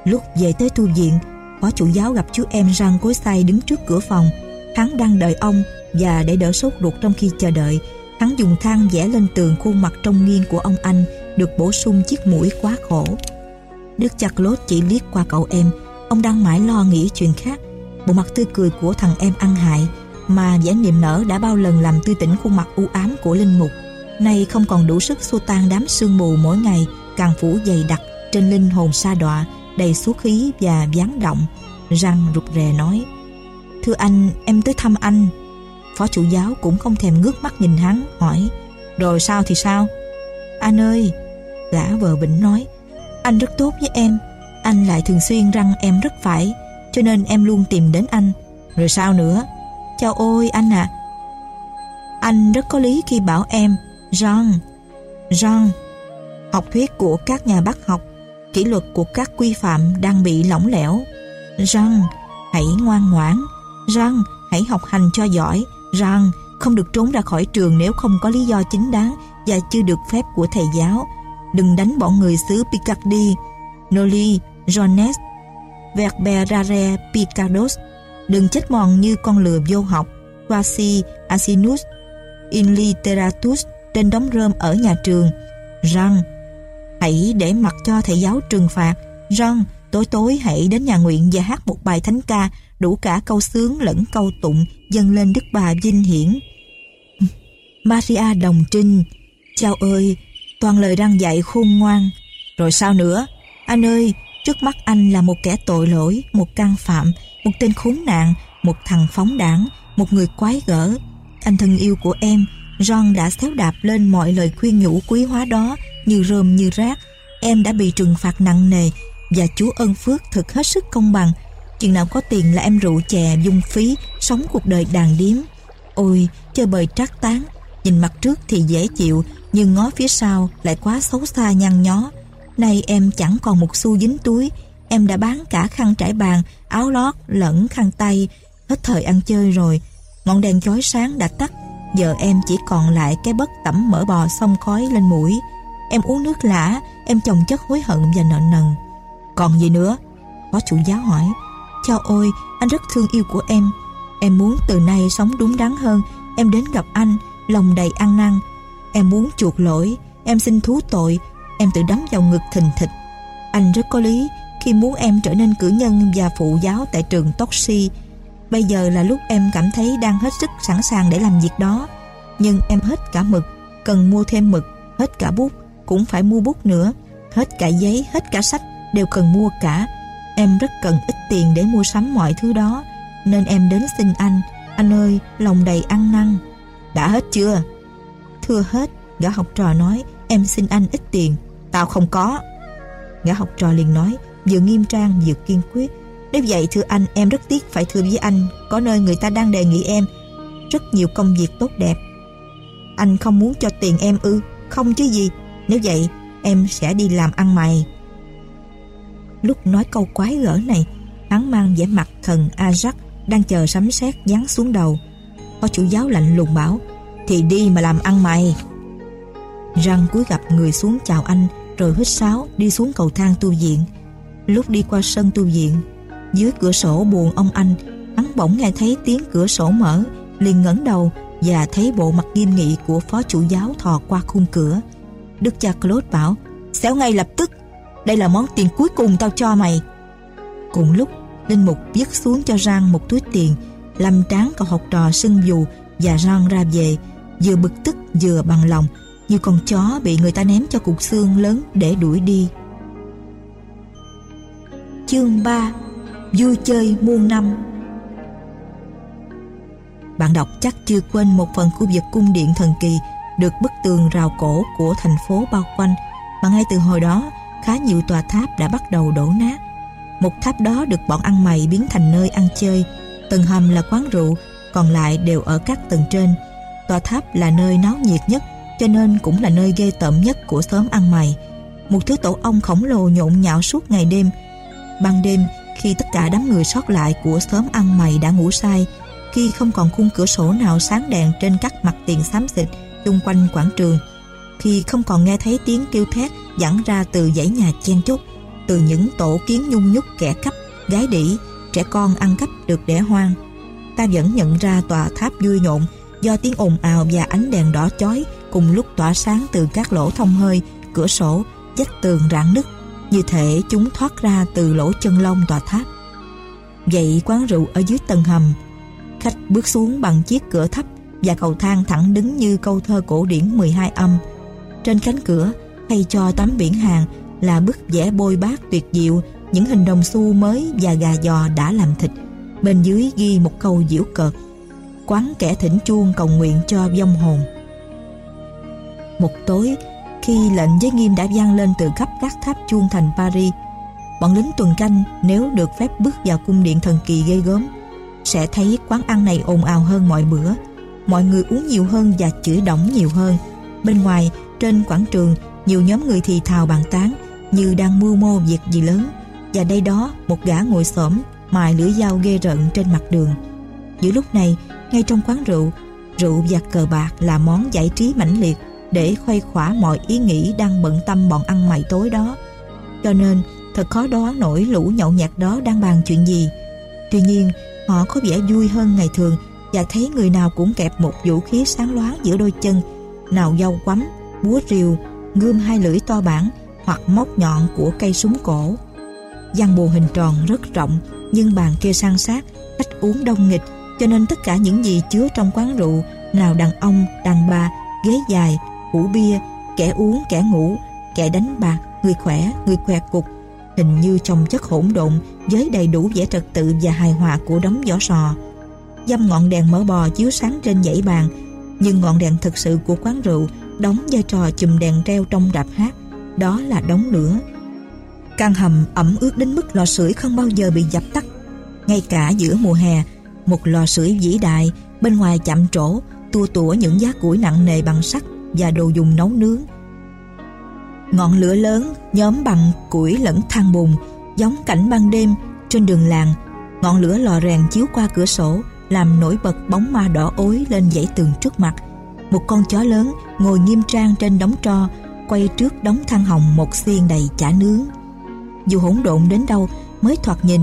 Lúc về tới tu viện, Phó chủ giáo gặp chú em răng cối xay đứng trước cửa phòng. Hắn đang đợi ông Và để đỡ sốt ruột trong khi chờ đợi. Hắn dùng thang vẽ lên tường khuôn mặt trong nghiêng của ông anh, Được bổ sung chiếc mũi quá khổ. Đức chặt lốt chỉ liếc qua cậu em. Ông đang mãi lo nghĩ chuyện khác. Bộ mặt tươi cười của thằng em ăn hại, Mà vẻ niềm nở đã bao lần làm tươi tỉnh khuôn mặt u ám của Linh Mục. Nay không còn đủ sức xua tan đám sương mù mỗi ngày Càng phủ dày đặc trên linh hồn sa đọa Đầy số khí và gián động. Răng rụt rè nói Thưa anh, em tới thăm anh. Phó chủ giáo cũng không thèm ngước mắt nhìn hắn Hỏi Rồi sao thì sao? Anh ơi Gã vợ vĩnh nói Anh rất tốt với em Anh lại thường xuyên răng em rất phải Cho nên em luôn tìm đến anh. Rồi sao nữa? Chao ôi anh à Anh rất có lý khi bảo em Jean Jean Học thuyết của các nhà bác học Kỷ luật của các quy phạm đang bị lỏng lẻo. Jean Hãy ngoan ngoãn. Rằng hãy học hành cho giỏi. Rằng không được trốn ra khỏi trường nếu không có lý do chính đáng và chưa được phép của thầy giáo. Đừng đánh bọn người xứ Picardy, Noli, Jones, Verberare Picardos. Đừng chết mòn như con lừa vô học, quasi asinus, in trên đống rơm ở nhà trường. Rằng hãy để mặc cho thầy giáo trừng phạt. Rằng tối tối hãy đến nhà nguyện và hát một bài thánh ca đủ cả câu sướng lẫn câu tụng dâng lên Đức Bà Vinh Hiển. Maria Đồng Trinh, Chao ơi, toàn lời răng dạy khôn ngoan. Rồi sao nữa? Anh ơi, trước mắt anh là một kẻ tội lỗi, một can phạm, một tên khốn nạn, một thằng phóng đảng, một người quái gở. Anh thân yêu của em, John đã xéo đạp lên mọi lời khuyên nhủ quý hóa đó như rơm như rác. Em đã bị trừng phạt nặng nề và Chúa ơn phước thực hết sức công bằng. Chừng nào có tiền là em rượu chè, dung phí, Sống cuộc đời đàn điếm. Ôi, chơi bời trác tán. Nhìn mặt trước thì dễ chịu, Nhưng ngó phía sau lại quá xấu xa nhăn nhó. Nay em chẳng còn một xu dính túi. Em đã bán cả khăn trải bàn, Áo lót lẫn khăn tay. Hết thời ăn chơi rồi, Ngọn đèn chói sáng đã tắt. Giờ em chỉ còn lại cái bất tẩm mỡ bò xông khói lên mũi. Em uống nước lã, Em chồng chất hối hận và nợ nần. Còn gì nữa? Phó chủ giáo hỏi. Cho ôi, anh rất thương yêu của em. Em muốn từ nay sống đúng đắn hơn. Em đến gặp anh, Lòng đầy ăn năn. Em muốn chuộc lỗi. Em xin thú tội. Em tự đấm vào ngực thình thịch. Anh rất có lý Khi muốn em trở nên cử nhân và phụ giáo tại trường Toxi Bây giờ là lúc em cảm thấy đang hết sức sẵn sàng để làm việc đó. Nhưng em hết cả mực, Cần mua thêm mực, Hết cả bút, Cũng phải mua bút nữa. Hết cả giấy, Hết cả sách Đều cần mua cả. Em rất cần ít tiền để mua sắm mọi thứ đó, Nên em đến xin anh. Anh ơi, lòng đầy ăn năn. Đã hết chưa? Thưa hết, Gã học trò nói, Em xin anh ít tiền. Tao không có. Gã học trò liền nói, Vừa nghiêm trang vừa kiên quyết. Nếu vậy thưa anh, em rất tiếc, phải thưa với anh, Có nơi người ta đang đề nghị em. Rất nhiều công việc tốt đẹp. Anh không muốn cho tiền em ư? Không chứ gì. Nếu vậy, em sẽ đi làm ăn mày. Lúc nói câu quái gở này, Hắn mang vẻ mặt thần Ajax Đang chờ sấm sét giáng xuống đầu. Có chủ giáo lạnh lùng bảo, Thì đi mà làm ăn mày. Răng cúi gặp người xuống chào anh, Rồi hít sáo, đi xuống cầu thang tu viện. Lúc đi qua sân tu viện dưới cửa sổ buồn ông anh, Hắn bỗng nghe thấy tiếng cửa sổ mở, liền ngẩng đầu Và thấy bộ mặt nghiêm nghị của phó chủ giáo thò qua khung cửa. Đức cha Claude bảo Xéo ngay lập tức, Đây là món tiền cuối cùng tao cho mày. Cùng lúc, Linh Mục viết xuống cho Rang một túi tiền, làm tráng cậu học trò sưng dù Và Rang ra về, Vừa bực tức vừa bằng lòng, Như con chó bị người ta ném cho cục xương lớn Để đuổi đi. Chương 3 Vui chơi muôn năm Bạn đọc chắc chưa quên một phần khu vực cung điện thần kỳ được bức tường rào cổ của thành phố bao quanh mà ngay từ hồi đó khá nhiều tòa tháp đã bắt đầu đổ nát. Một tháp đó được bọn ăn mày biến thành nơi ăn chơi, tầng hầm là quán rượu, còn lại đều ở các tầng trên. Tòa tháp là nơi náo nhiệt nhất, cho nên cũng là nơi ghê tởm nhất của xóm ăn mày. Một thứ tổ ong khổng lồ nhộn nhạo suốt ngày đêm. Ban đêm, khi tất cả đám người sót lại của xóm ăn mày đã ngủ say, khi không còn khung cửa sổ nào sáng đèn trên các mặt tiền xám xịt, chung quanh quảng trường khi không còn nghe thấy tiếng kêu thét dẫn ra từ dãy nhà chen chúc từ những tổ kiến nhung nhúc kẻ cắp gái đỉ trẻ con ăn cắp được đẻ hoang. Ta vẫn nhận ra tòa tháp vui nhộn do tiếng ồn ào và ánh đèn đỏ chói cùng lúc tỏa sáng từ các lỗ thông hơi cửa sổ vách tường rạn nứt như thể chúng thoát ra từ lỗ chân lông tòa tháp vậy quán rượu ở dưới tầng hầm khách bước xuống bằng chiếc cửa thấp và cầu thang thẳng đứng như câu thơ cổ điển 12 âm. Trên cánh cửa, thay cho tấm biển hàng là bức vẽ bôi bát tuyệt diệu những hình đồng xu mới và gà giò đã làm thịt. Bên dưới ghi một câu diễu cợt Quán kẻ thỉnh chuông cầu nguyện cho vong hồn Một tối khi lệnh giới nghiêm đã vang lên từ khắp các tháp chuông thành Paris Bọn lính tuần canh nếu được phép bước vào cung điện thần kỳ gây gớm Sẽ thấy quán ăn này ồn ào hơn mọi bữa mọi người uống nhiều hơn và chửi đổng nhiều hơn. Bên ngoài, trên quảng trường, nhiều nhóm người thì thào bàn tán như đang mưu mô việc gì lớn. Và đây đó, một gã ngồi xổm mài lưỡi dao ghê rợn trên mặt đường. Giữa lúc này, ngay trong quán rượu, rượu và cờ bạc là món giải trí mãnh liệt để khuây khỏa mọi ý nghĩ đang bận tâm bọn ăn mày tối đó. Cho nên, thật khó đoán nổi lũ nhậu nhạt đó đang bàn chuyện gì. Tuy nhiên, họ có vẻ vui hơn ngày thường và thấy người nào cũng kẹp một vũ khí sáng loáng giữa đôi chân nào dâu quắm búa rìu gươm hai lưỡi to bản hoặc móc nhọn của cây súng cổ gian bồ hình tròn rất rộng nhưng bàn kia sang sát khách uống đông nghịch cho nên tất cả những gì chứa trong quán rượu nào đàn ông đàn bà ghế dài hủ bia, kẻ uống, kẻ ngủ, kẻ đánh bạc, người khỏe, người què cục. Hình như trong chất hỗn độn với đầy đủ vẻ trật tự và hài hòa của đống vỏ sò. Dăm ngọn đèn mỡ bò chiếu sáng trên dãy bàn, nhưng ngọn đèn thực sự của quán rượu đóng vai trò chùm đèn treo trong đạp hát, đó là đống lửa. Căn hầm ẩm ướt đến mức lò sưởi không bao giờ bị dập tắt. Ngay cả giữa mùa hè, một lò sưởi vĩ đại, bên ngoài chạm trổ, tua tủa những giá củi nặng nề bằng sắt và đồ dùng nấu nướng ngọn lửa lớn nhóm bằng củi lẫn than bùn giống cảnh ban đêm trên đường làng ngọn lửa lò rèn chiếu qua cửa sổ làm nổi bật bóng ma đỏ ối lên dãy tường trước mặt. Một con chó lớn ngồi nghiêm trang trên đống tro, quay trước đống than hồng một xiên đầy chả nướng. Dù hỗn độn đến đâu, Mới thoạt nhìn,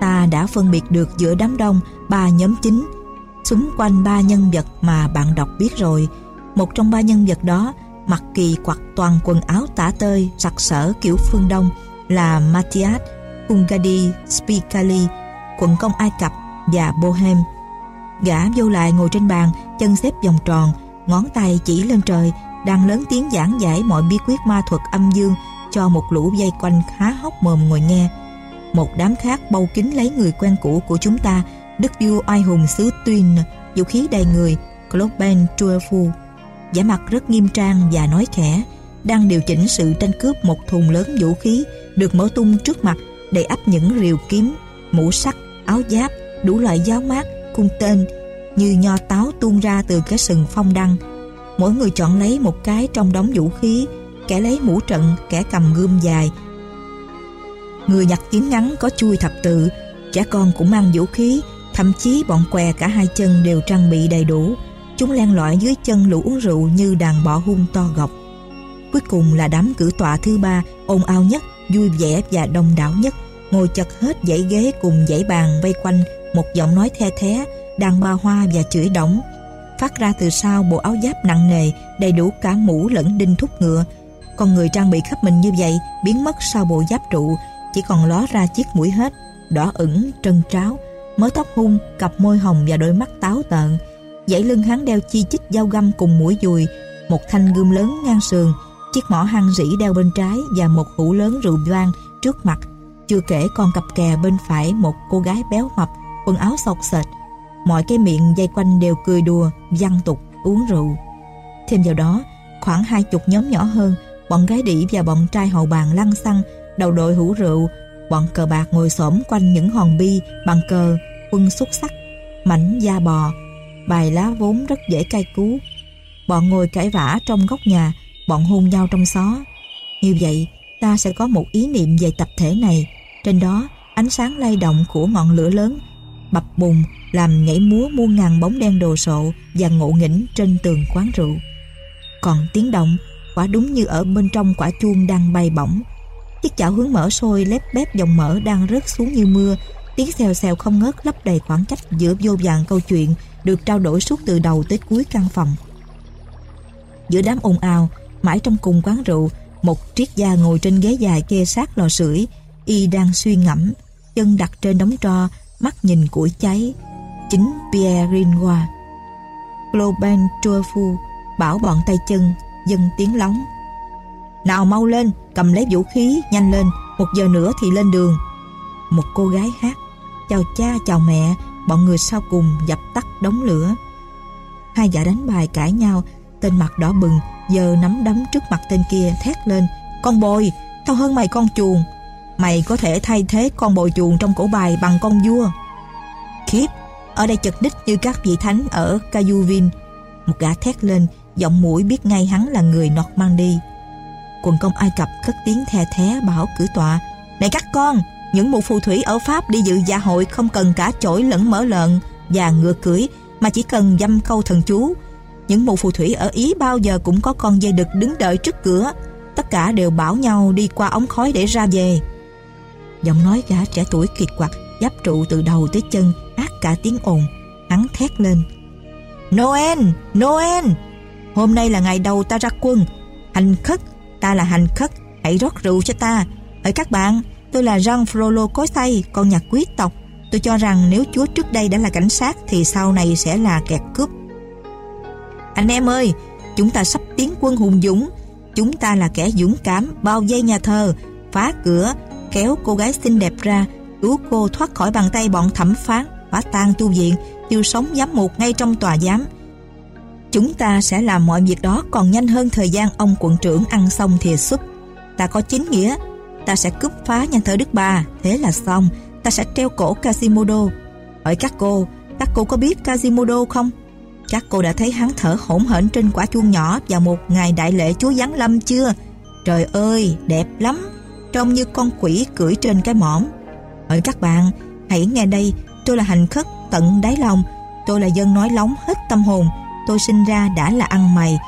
ta đã phân biệt được giữa đám đông ba nhóm chính xung quanh ba nhân vật mà bạn đọc biết rồi. Một trong ba nhân vật đó mặc kỳ quặc toàn quần áo tả tơi sặc sỡ kiểu phương Đông là Matthias Ungadi Spicali, quận công Ai Cập và Bohem. Gã vô lại ngồi trên bàn, chân xếp vòng tròn, ngón tay chỉ lên trời, đang lớn tiếng giảng giải mọi bí quyết ma thuật âm dương cho một lũ dây quanh khá hốc mồm ngồi nghe. Một đám khác bâu kính lấy người quen cũ của chúng ta, đức vua oai hùng xứ Tuyên, vũ khí đầy người, Clopin Truefu. Giả mặt rất nghiêm trang và nói khẽ, đang điều chỉnh sự tranh cướp một thùng lớn vũ khí được mở tung trước mặt đầy ắp những rìu kiếm, mũ sắt, áo giáp, đủ loại giáo mát, cung tên như nho táo tuôn ra từ cái sừng phong đăng. Mỗi người chọn lấy một cái trong đống vũ khí, kẻ lấy mũ trận, kẻ cầm gươm dài. Người nhặt kiếm ngắn có chui thập tự, trẻ con cũng mang vũ khí, thậm chí bọn què cả hai chân đều trang bị đầy đủ. Chúng len lỏi dưới chân lũ uống rượu như đàn bọ hung to gọc. Cuối cùng là đám cử tọa thứ ba, ồn ào nhất, vui vẻ và đông đảo nhất, ngồi chật hết dãy ghế cùng dãy bàn vây quanh một giọng nói the thé, đàn ba hoa và chửi đổng. Phát ra từ sau bộ áo giáp nặng nề, đầy đủ cả mũ lẫn đinh thúc ngựa. Con người trang bị khắp mình như vậy biến mất sau bộ giáp trụ, chỉ còn ló ra chiếc mũi hết, đỏ ửng, trân tráo, mớ tóc hung, cặp môi hồng và đôi mắt táo tợn. Dãy lưng hắn đeo chi chích dao găm cùng mũi dùi, một thanh gươm lớn ngang sườn, chiếc mỏ hăng rỉ đeo bên trái và một hũ lớn rượu vang trước mặt. Chưa kể còn cặp kè bên phải một cô gái béo mập, quần áo sọc sệt. Mọi cái miệng dây quanh đều cười đùa, văn tục, uống rượu. Thêm vào đó, khoảng hai chục nhóm nhỏ hơn, bọn gái đĩ và bọn trai hậu bàn lăn xăng, đầu đội hũ rượu, bọn cờ bạc ngồi xổm quanh những hòn bi bằng cờ, quân xuất sắc, mảnh da bò, bài lá vốn rất dễ cay cú. Bọn ngồi cãi vã trong góc nhà, bọn hôn nhau trong xó. Như vậy, ta sẽ có một ý niệm về tập thể này. Trên đó, ánh sáng lay động của ngọn lửa lớn bập bùng làm nhảy múa muôn ngàn bóng đen đồ sộ và ngộ nghĩnh trên tường quán rượu. Còn tiếng động, quả đúng như ở bên trong quả chuông đang bay bổng. Chiếc chảo hướng mở sôi lép bép dòng mỡ đang rớt xuống như mưa, tiếng xèo xèo không ngớt lấp đầy khoảng cách giữa vô vàng câu chuyện được trao đổi suốt từ đầu tới cuối căn phòng. Giữa đám ồn ào, mãi trong cùng quán rượu, một triết gia ngồi trên ghế dài kê sát lò sưởi, y đang suy ngẫm, chân đặt trên đống tro, mắt nhìn củi cháy. Chính Pierre Rinoir. Globen Truefu bảo bọn tay chân, dân tiếng lóng. Nào mau lên, cầm lấy vũ khí, nhanh lên, một giờ nữa thì lên đường. Một cô gái hát, chào cha, chào mẹ, bọn người sau cùng dập tắt đống lửa. Hai giả đánh bài cãi nhau, tên mặt đỏ bừng, giờ nắm đấm trước mặt tên kia thét lên, con bồi, tao hơn mày con chuồng, Mày có thể thay thế con bồi chuồng trong cổ bài bằng con vua. Khiếp, ở đây chật ních như các vị thánh ở Cajuvin. Một gã thét lên, giọng mũi biết ngay hắn là người Normandy. Quần công Ai Cập cất tiếng the thé bảo cử tọa. Này các con, những mụ phù thủy ở Pháp đi dự dạ hội không cần cả chổi lẫn mỡ lợn và ngựa cưỡi mà chỉ cần dăm câu thần chú. Những mụ phù thủy ở Ý bao giờ cũng có con dây đực đứng đợi trước cửa. Tất cả đều bảo nhau đi qua ống khói để ra về. Giọng nói gã trẻ tuổi kiệt quặc Giáp trụ từ đầu tới chân Ác cả tiếng ồn. Hắn thét lên. Noel, Noel! Hôm nay là ngày đầu ta ra quân. Hành khất, ta là hành khất. Hãy rót rượu cho ta. Hỡi các bạn, tôi là Jean Frollo Cối Con nhà quý tộc Tôi cho rằng nếu Chúa trước đây đã là cảnh sát Thì sau này sẽ là kẹt cướp Anh em ơi Chúng ta sắp tiến quân hùng dũng Chúng ta là kẻ dũng cảm Bao dây nhà thờ Phá cửa kéo cô gái xinh đẹp ra, cứu cô thoát khỏi bàn tay bọn thẩm phán, phá tan tu viện, tiêu sống giám mục ngay trong tòa giám. Chúng ta sẽ làm mọi việc đó còn nhanh hơn thời gian ông quận trưởng ăn xong thìa súp. Ta có chính nghĩa, ta sẽ cướp phá nhà thờ Đức Bà, thế là xong, ta sẽ treo cổ Casimodo. Hỏi các cô, các cô có biết Casimodo không? Các cô đã thấy hắn thở hổn hển trên quả chuông nhỏ vào một ngày đại lễ Chúa Giáng Lâm chưa? Trời ơi, đẹp lắm! trông như con quỷ cưỡi trên cái mỏm. hỏi các bạn, hãy nghe đây, tôi là hành khất tận đáy lòng, tôi là dân nói lóng hết tâm hồn, tôi sinh ra đã là ăn mày.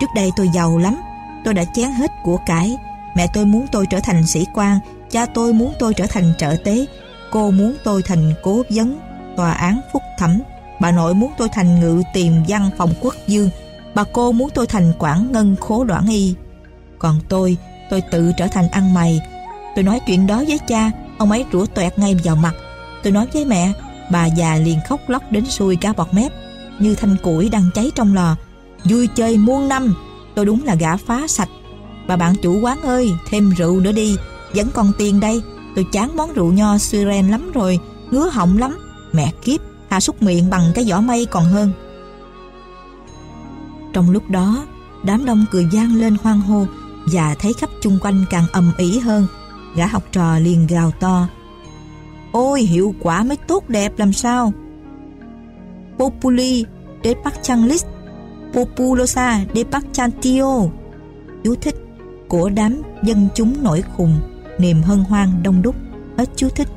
Trước đây tôi giàu lắm, tôi đã chén hết của cải. Mẹ tôi muốn tôi trở thành sĩ quan, Cha tôi muốn tôi trở thành trợ tế Cô muốn tôi thành cố vấn Tòa án phúc thẩm. Bà nội muốn tôi thành ngự tiền văn phòng quốc dương Bà cô muốn tôi thành quản ngân khố đoạn y. Còn tôi Tôi tự trở thành ăn mày. Tôi nói chuyện đó với cha Ông ấy rủa toẹt ngay vào mặt. Tôi nói với mẹ Bà già liền khóc lóc đến xuôi cả bọt mép Như thanh củi đang cháy trong lò. Vui chơi muôn năm Tôi đúng là gã phá sạch. Bà bạn chủ quán ơi, Thêm rượu nữa đi. Vẫn còn tiền đây. Tôi chán món rượu nho Syren lắm rồi, Ngứa họng lắm. Mẹ kiếp hạ xúc miệng bằng cái vỏ mây còn hơn. Trong lúc đó, Đám đông cười gian lên hoang hô Và thấy khắp chung quanh càng ầm ĩ hơn. Gã học trò liền gào to. Ôi, hiệu quả mới tốt đẹp làm sao? Populi de Pachanglis Populosa de Pachantio Chú thích của đám dân chúng nổi khùng, niềm hân hoan đông đúc, hết chú thích.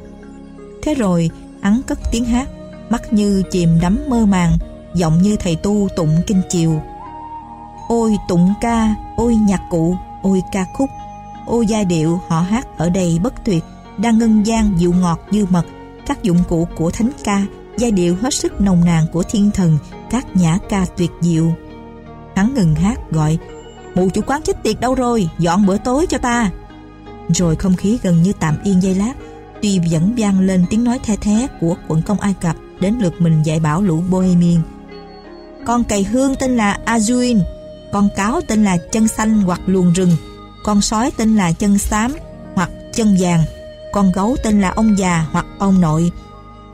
Thế rồi, hắn cất tiếng hát, mắt như chìm đắm mơ màng, giọng như thầy tu tụng kinh chiều. Ôi tụng ca, ôi nhạc cụ, ôi ca khúc ôi giai điệu họ hát ở đây bất tuyệt, đang ngân gian dịu ngọt như mật. Các dụng cụ của thánh ca, giai điệu hết sức nồng nàn của thiên thần, các nhã ca tuyệt diệu. Hắn ngừng hát gọi mụ chủ quán chết tiệt đâu rồi, dọn bữa tối cho ta. Rồi không khí gần như tạm yên giây lát, tuy vẫn vang lên tiếng nói the thé của quận công Ai Cập đến lượt mình dạy bảo lũ Bohemian. Con cày hương tên là Azuin, con cáo tên là chân xanh hoặc luồng rừng, con sói tên là chân xám hoặc chân vàng, con gấu tên là ông già hoặc ông nội.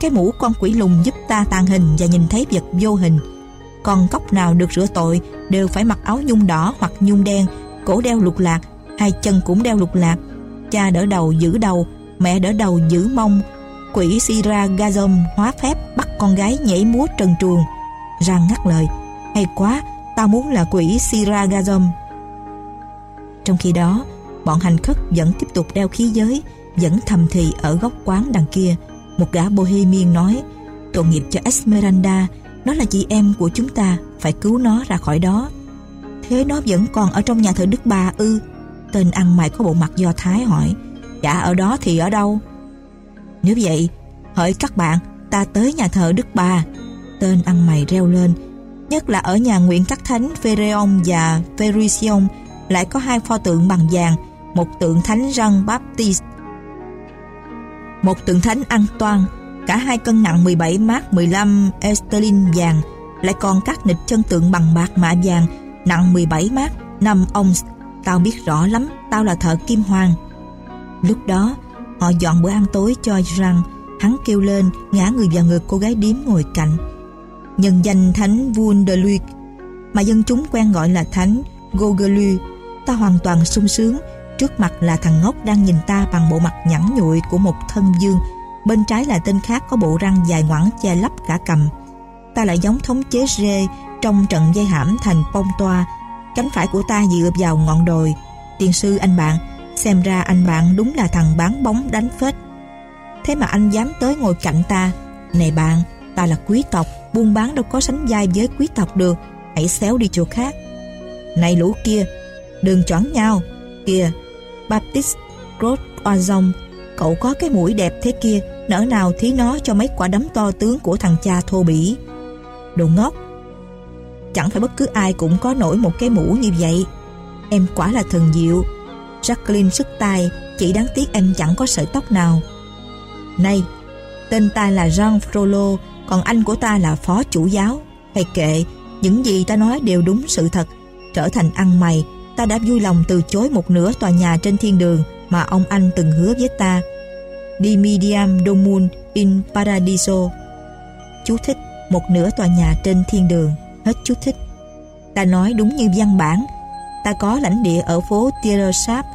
Cái mũ con quỷ lùng giúp ta tàn hình và nhìn thấy vật vô hình. Con cóc nào được rửa tội đều phải mặc áo nhung đỏ hoặc nhung đen, cổ đeo lục lạc, hai chân cũng đeo lục lạc. Cha đỡ đầu giữ đầu, mẹ đỡ đầu giữ mông. Quỷ Sira Gazom hóa phép bắt con gái nhảy múa trần truồng. Răng ngắt lời, hay quá, tao muốn là quỷ Sira Gazom. Trong khi đó, bọn hành khất vẫn tiếp tục đeo khí giới, vẫn thầm thì ở góc quán đằng kia. Một gã bohemian nói, tội nghiệp cho Esmeralda nó là chị em của chúng ta, phải cứu nó ra khỏi đó. Thế nó vẫn còn ở trong nhà thờ Đức Bà ư. Tên ăn mày có bộ mặt do Thái hỏi Dạ ở đó thì ở đâu? Nếu vậy, Hỡi các bạn, Ta tới nhà thờ Đức Bà Tên ăn mày reo lên, Nhất là ở nhà nguyện các thánh Phereon và Pharisieon Lại có hai pho tượng bằng vàng, Một tượng thánh Jean Baptiste Một tượng thánh Antoine Cả hai cân nặng 17 mát 15 estelin vàng. Lại còn các nịch chân tượng bằng bạc mạ vàng, Nặng 17 mát 5 ounce. Tao biết rõ lắm, Tao là thợ kim hoàng. Lúc đó, Họ dọn bữa ăn tối cho rằng Hắn kêu lên, ngã người vào ngực cô gái điếm ngồi cạnh. Nhân danh Thánh Vun Mà dân chúng quen gọi là Thánh Gogolu Ta hoàn toàn sung sướng, Trước mặt là thằng ngốc đang nhìn ta bằng bộ mặt nhẵn nhụi của một thân dương Bên trái là tên khác có bộ răng dài ngoẵn che lấp cả cầm. Ta lại giống thống chế rê trong trận dây hãm thành bông toa. Cánh phải của ta dựa vào ngọn đồi. Tiền sư anh bạn, Xem ra anh bạn đúng là thằng bán bóng đánh phết. Thế mà anh dám tới ngồi cạnh ta. Này bạn, Ta là quý tộc, Buôn bán đâu có sánh vai với quý tộc được. Hãy xéo đi chỗ khác. Này lũ kia, Đừng chọn nhau. Kìa Baptiste Rod Oazong Cậu có cái mũi đẹp thế kia. Nỡ nào thí nó cho mấy quả đấm to tướng Của thằng cha thô bỉ. Đồ ngốc, Chẳng phải bất cứ ai cũng có nổi một cái mũ như vậy. Em quả là thần diệu. Jacqueline sức tay Chỉ đáng tiếc em chẳng có sợi tóc nào. Này, Tên ta là Jean Frollo, Còn anh của ta là phó chủ giáo. Hay kệ, Những gì ta nói đều đúng sự thật. Trở thành ăn mày, Ta đã vui lòng từ chối một nửa tòa nhà trên thiên đường Mà ông anh từng hứa với ta. Dimidiam Domum in Paradiso. Chú thích Một nửa tòa nhà trên thiên đường. Hết chú thích. Ta nói đúng như văn bản. Ta có lãnh địa ở phố Tierosap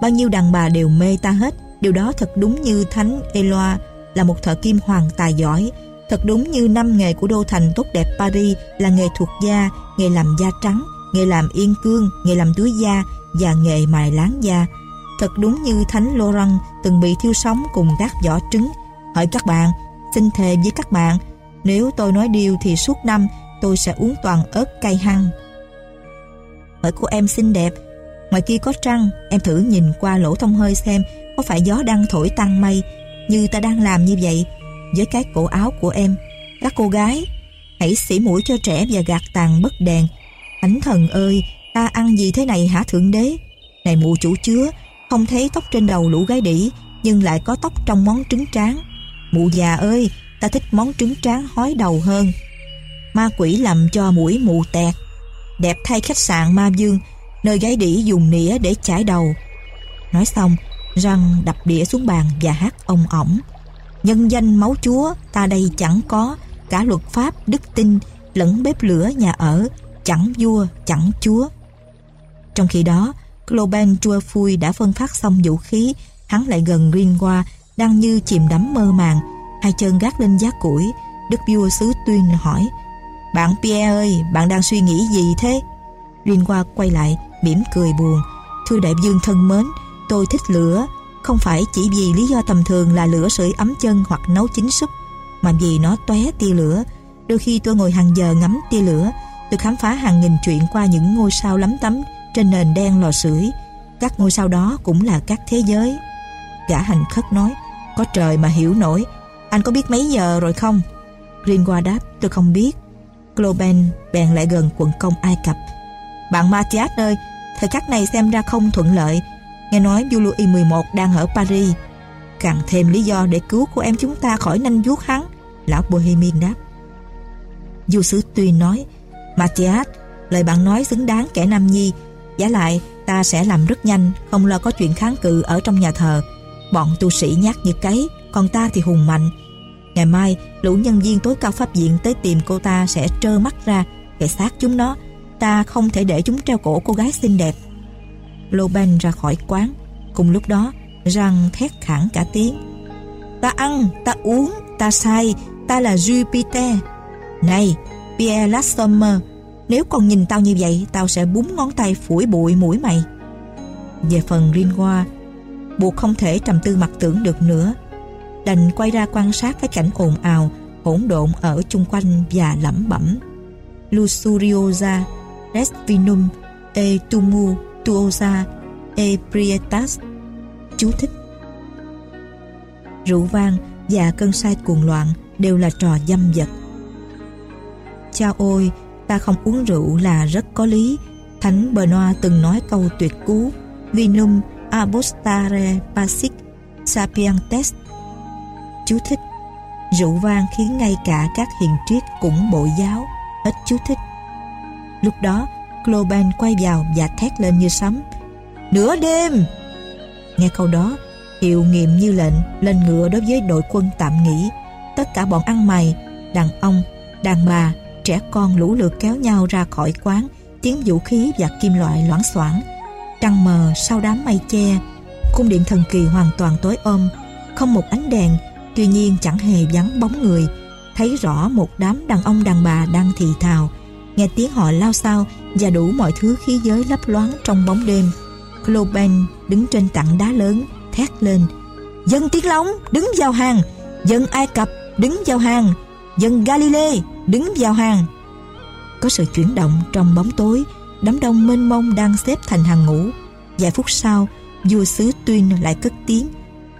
Bao nhiêu đàn bà đều mê ta hết. Điều đó thật đúng như Thánh Eloa, Là một thợ kim hoàng tài giỏi. Thật đúng như năm nghề của đô thành tốt đẹp Paris, Là nghề thuộc da Nghề làm da trắng, Nghề làm yên cương, Nghề làm túi da Và nghề mài láng da. Thật đúng như Thánh lô răng Từng bị thiêu sống cùng gác vỏ trứng Hỏi các bạn Xin thề với các bạn Nếu tôi nói điều thì suốt năm tôi sẽ uống toàn ớt cay hăng. Hỏi cô em xinh đẹp, ngoài kia có trăng, em thử nhìn qua lỗ thông hơi xem có phải gió đang thổi tăng mây như ta đang làm như vậy với cái cổ áo của em. Các cô gái, hãy xỉ mũi cho trẻ và gạt tàn bất đèn. Thánh thần ơi, ta ăn gì thế này hả thượng đế? Này mụ chủ chứa, không thấy tóc trên đầu lũ gái đỉ, nhưng lại có tóc trong món trứng tráng. Mụ già ơi, ta thích món trứng tráng hói đầu hơn. Ma quỷ làm cho mũi mụ tẹt. Đẹp thay khách sạn Ma Dương, nơi gái đỉ dùng nĩa để chải đầu. Nói xong, răng đập đĩa xuống bàn và hát ông ổng. Nhân danh máu chúa, ta đây chẳng có, cả luật pháp, đức tin, lẫn bếp lửa nhà ở, chẳng vua, chẳng chúa. Trong khi đó, Cloben chua phui đã phân phát xong vũ khí, hắn lại gần Rinwa, đang như chìm đắm mơ màng, hai chân gác lên giá củi. Đức vua xứ tuyên hỏi, Bạn Pierre ơi, bạn đang suy nghĩ gì thế? Rinwa quay lại, mỉm cười buồn. Thưa đại dương thân mến, tôi thích lửa, không phải chỉ vì lý do tầm thường là lửa sưởi ấm chân hoặc nấu chín súp, mà vì nó tóe tia lửa. Đôi khi tôi ngồi hàng giờ ngắm tia lửa, tôi khám phá hàng nghìn chuyện qua những ngôi sao lắm tấm trên nền đen lò sưởi. Các ngôi sao đó cũng là các thế giới. Gã hành khất nói, có trời mà hiểu nổi, anh có biết mấy giờ rồi không? Ringoa đáp, tôi không biết. Globen bèn lại gần quận công Ai Cập. Bạn Matias ơi, thời khắc này xem ra không thuận lợi, Nghe nói vua Louis XI đang ở Paris Càng thêm lý do để cứu cô em chúng ta khỏi nanh vuốt hắn Lão Bohemian đáp Vua sứ tuy nói Matias Lời bạn nói xứng đáng kẻ Nam Nhi Giả lại ta sẽ làm rất nhanh Không lo có chuyện kháng cự ở trong nhà thờ. Bọn tu sĩ nhát như cấy Còn ta thì hùng mạnh. Ngày mai lũ nhân viên tối cao pháp viện Tới tìm cô ta sẽ trơ mắt ra Kẻ sát chúng nó. Ta không thể để chúng treo cổ cô gái xinh đẹp. Lô ben ra khỏi quán. Cùng lúc đó răng thét khẳng cả tiếng. Ta ăn, ta uống, ta say Ta là Jupiter. Này, Pierre Lassomme nếu còn nhìn tao như vậy Tao sẽ búng ngón tay phủi bụi mũi mày. Về phần Ringoa Buộc không thể trầm tư mặt tưởng được nữa. Đành quay ra quan sát cái cảnh ồn ào hỗn độn ở chung quanh và lẩm bẩm. Lusuriosa Resvinum E Tumu Tuosa e Prietas Chú thích. Rượu vang và cơn say cuồng loạn đều là trò dâm vật. Cha ôi, ta không uống rượu là rất có lý. Thánh Benoit từng nói câu tuyệt cú Vinum abostare pasic sapientes. Chú thích Rượu vang khiến ngay cả các hiền triết cũng bội giáo. Hết chú thích. Lúc đó Cloban quay vào và thét lên như sấm Nửa đêm! Nghe câu đó Hiệu nghiệm như lệnh lên ngựa đối với đội quân tạm nghỉ. Tất cả bọn ăn mày Đàn ông, đàn bà, trẻ con lũ lượt kéo nhau ra khỏi quán Tiếng vũ khí và kim loại loãng xoảng Trăng mờ sau đám mây che Cung điện thần kỳ hoàn toàn tối ôm Không một ánh đèn Tuy nhiên chẳng hề vắng bóng người Thấy rõ một đám đàn ông đàn bà đang thì thào nghe tiếng họ lao sao và đủ mọi thứ khí giới lấp loáng trong bóng đêm. Cloben đứng trên tảng đá lớn, thét lên. Dân Tiếng Long, đứng vào hàng. Dân Ai Cập, đứng vào hàng. Dân Galilee, đứng vào hàng. Có sự chuyển động trong bóng tối, đám đông mênh mông đang xếp thành hàng ngũ. Vài phút sau, vua xứ Tuyên lại cất tiếng.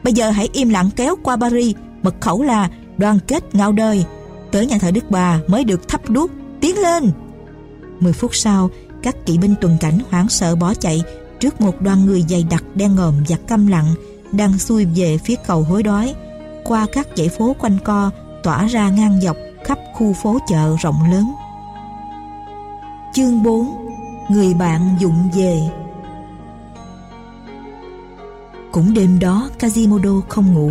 Bây giờ hãy im lặng kéo qua Paris, mật khẩu là đoàn kết ngạo đời. Tới nhà thờ Đức Bà mới được thắp đuốc, tiến lên. 10 phút sau, các kỵ binh tuần cảnh hoảng sợ bỏ chạy trước một đoàn người dày đặc đen ngòm và câm lặng đang xuôi về phía cầu hối đói qua các dãy phố quanh co tỏa ra ngang dọc khắp khu phố chợ rộng lớn. Chương 4 Người bạn dụng về Cũng đêm đó, Kazimodo không ngủ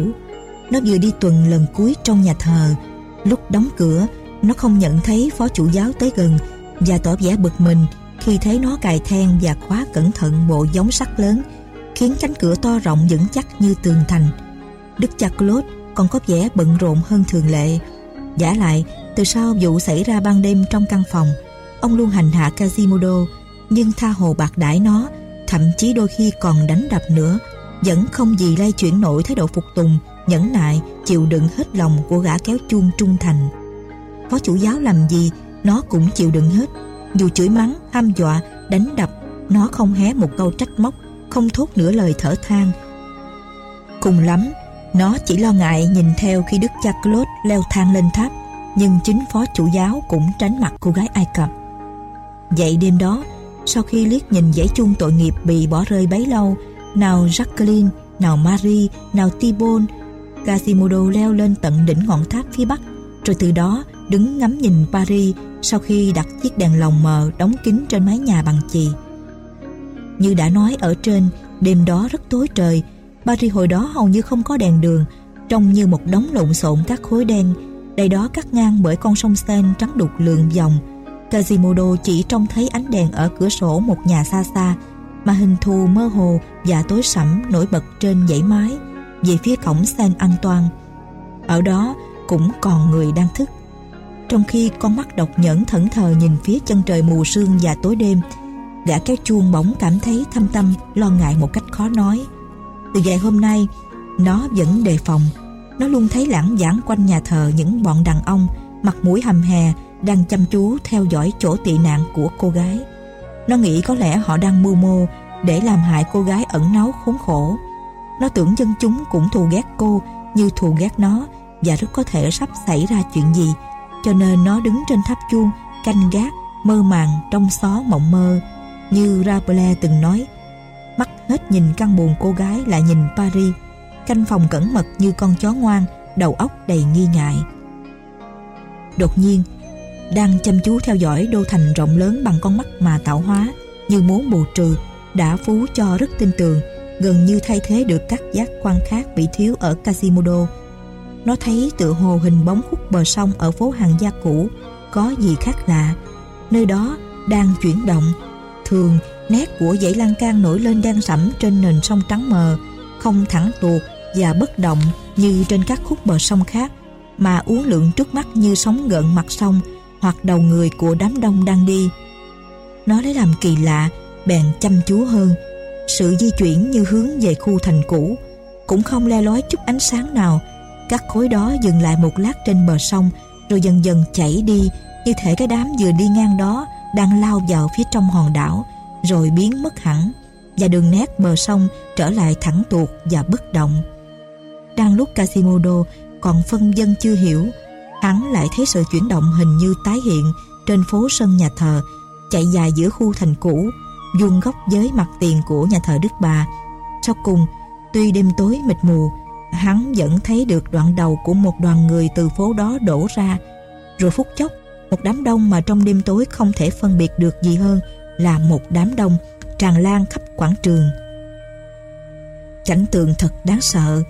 Nó vừa đi tuần lần cuối trong nhà thờ Lúc đóng cửa, Nó không nhận thấy phó chủ giáo tới gần và tỏ vẻ bực mình khi thấy nó cài then và khóa cẩn thận bộ giống sắt lớn, khiến cánh cửa to rộng vững chắc như tường thành. Đức cha Claude còn có vẻ bận rộn hơn thường lệ. Giả lại, từ sau vụ xảy ra ban đêm trong căn phòng, ông luôn hành hạ Kazimodo, nhưng tha hồ bạc đãi nó, thậm chí đôi khi còn đánh đập nữa, vẫn không gì lay chuyển nổi thái độ phục tùng, nhẫn nại, chịu đựng hết lòng của gã kéo chuông trung thành. Phó chủ giáo làm gì nó cũng chịu đựng hết dù chửi mắng hăm dọa đánh đập nó không hé một câu trách móc không thốt nửa lời thở than Cùng lắm, nó chỉ lo ngại nhìn theo khi Đức cha Claude leo thang lên tháp, nhưng chính phó chủ giáo cũng tránh mặt cô gái Ai Cập. Vậy đêm đó, sau khi liếc nhìn dãy chung tội nghiệp bị bỏ rơi bấy lâu, nào Jacqueline, nào Marie, nào Tibon, Quasimodo leo lên tận đỉnh ngọn tháp phía bắc, rồi từ đó đứng ngắm nhìn Paris sau khi đặt chiếc đèn lồng mờ đóng kín trên mái nhà bằng chì. Như đã nói ở trên, đêm đó rất tối trời, Paris hồi đó hầu như không có đèn đường, trông như một đống lộn xộn các khối đen, đầy đó cắt ngang bởi con sông Seine trắng đục lượn vòng. Quasimodo chỉ trông thấy ánh đèn ở cửa sổ một nhà xa xa, mà hình thù mơ hồ và tối sẫm nổi bật trên dãy mái về phía cổng Saint Antoine. Ở đó cũng còn người đang thức. Trong khi con mắt độc nhẫn thẫn thờ nhìn phía chân trời mù sương và tối đêm, gã kéo chuông bỗng cảm thấy thâm tâm lo ngại một cách khó nói. Từ ngày hôm nay, nó vẫn đề phòng. Nó luôn thấy lãng giảng quanh nhà thờ những bọn đàn ông mặt mũi hầm hè đang chăm chú theo dõi chỗ tị nạn của cô gái. Nó nghĩ có lẽ họ đang mưu mô để làm hại cô gái ẩn náu khốn khổ. Nó tưởng dân chúng cũng thù ghét cô như thù ghét nó và rất có thể sắp xảy ra chuyện gì. Cho nên nó đứng trên tháp chuông, canh gác, mơ màng trong xó mộng mơ. Như Rabelais từng nói, mắt hết nhìn căn buồn cô gái lại nhìn Paris, canh phòng cẩn mật như con chó ngoan, đầu óc đầy nghi ngại. Đột nhiên, đang chăm chú theo dõi đô thành rộng lớn bằng con mắt mà tạo hóa như muốn bù trừ đã phú cho rất tin tưởng gần như thay thế được các giác quan khác bị thiếu ở Quasimodo. Nó thấy tựa hồ hình bóng khúc bờ sông ở phố hàng gia cũ có gì khác lạ. Nơi đó đang chuyển động. Thường, nét của dãy lan can nổi lên đen sẫm trên nền sông trắng mờ, không thẳng tuột và bất động như trên các khúc bờ sông khác, mà uốn lượn trước mắt như sóng gợn mặt sông hoặc đầu người của đám đông đang đi. Nó lấy làm kỳ lạ, bèn chăm chú hơn. Sự di chuyển như hướng về khu thành cũ, cũng không le lói chút ánh sáng nào. Các khối đó dừng lại một lát trên bờ sông, rồi dần dần chảy đi, như thể cái đám vừa đi ngang đó đang lao vào phía trong hòn đảo, rồi biến mất hẳn, và đường nét bờ sông trở lại thẳng tuột và bất động. Đang lúc Quasimodo còn phân dân chưa hiểu, hắn lại thấy sự chuyển động hình như tái hiện trên phố sân nhà thờ chạy dài giữa khu thành cũ vuông góc với mặt tiền của nhà thờ Đức Bà sau cùng tuy đêm tối mịt mù hắn vẫn thấy được đoạn đầu của một đoàn người từ phố đó đổ ra rồi phút chốc một đám đông mà trong đêm tối không thể phân biệt được gì hơn là một đám đông tràn lan khắp quảng trường. Cảnh tượng thật đáng sợ.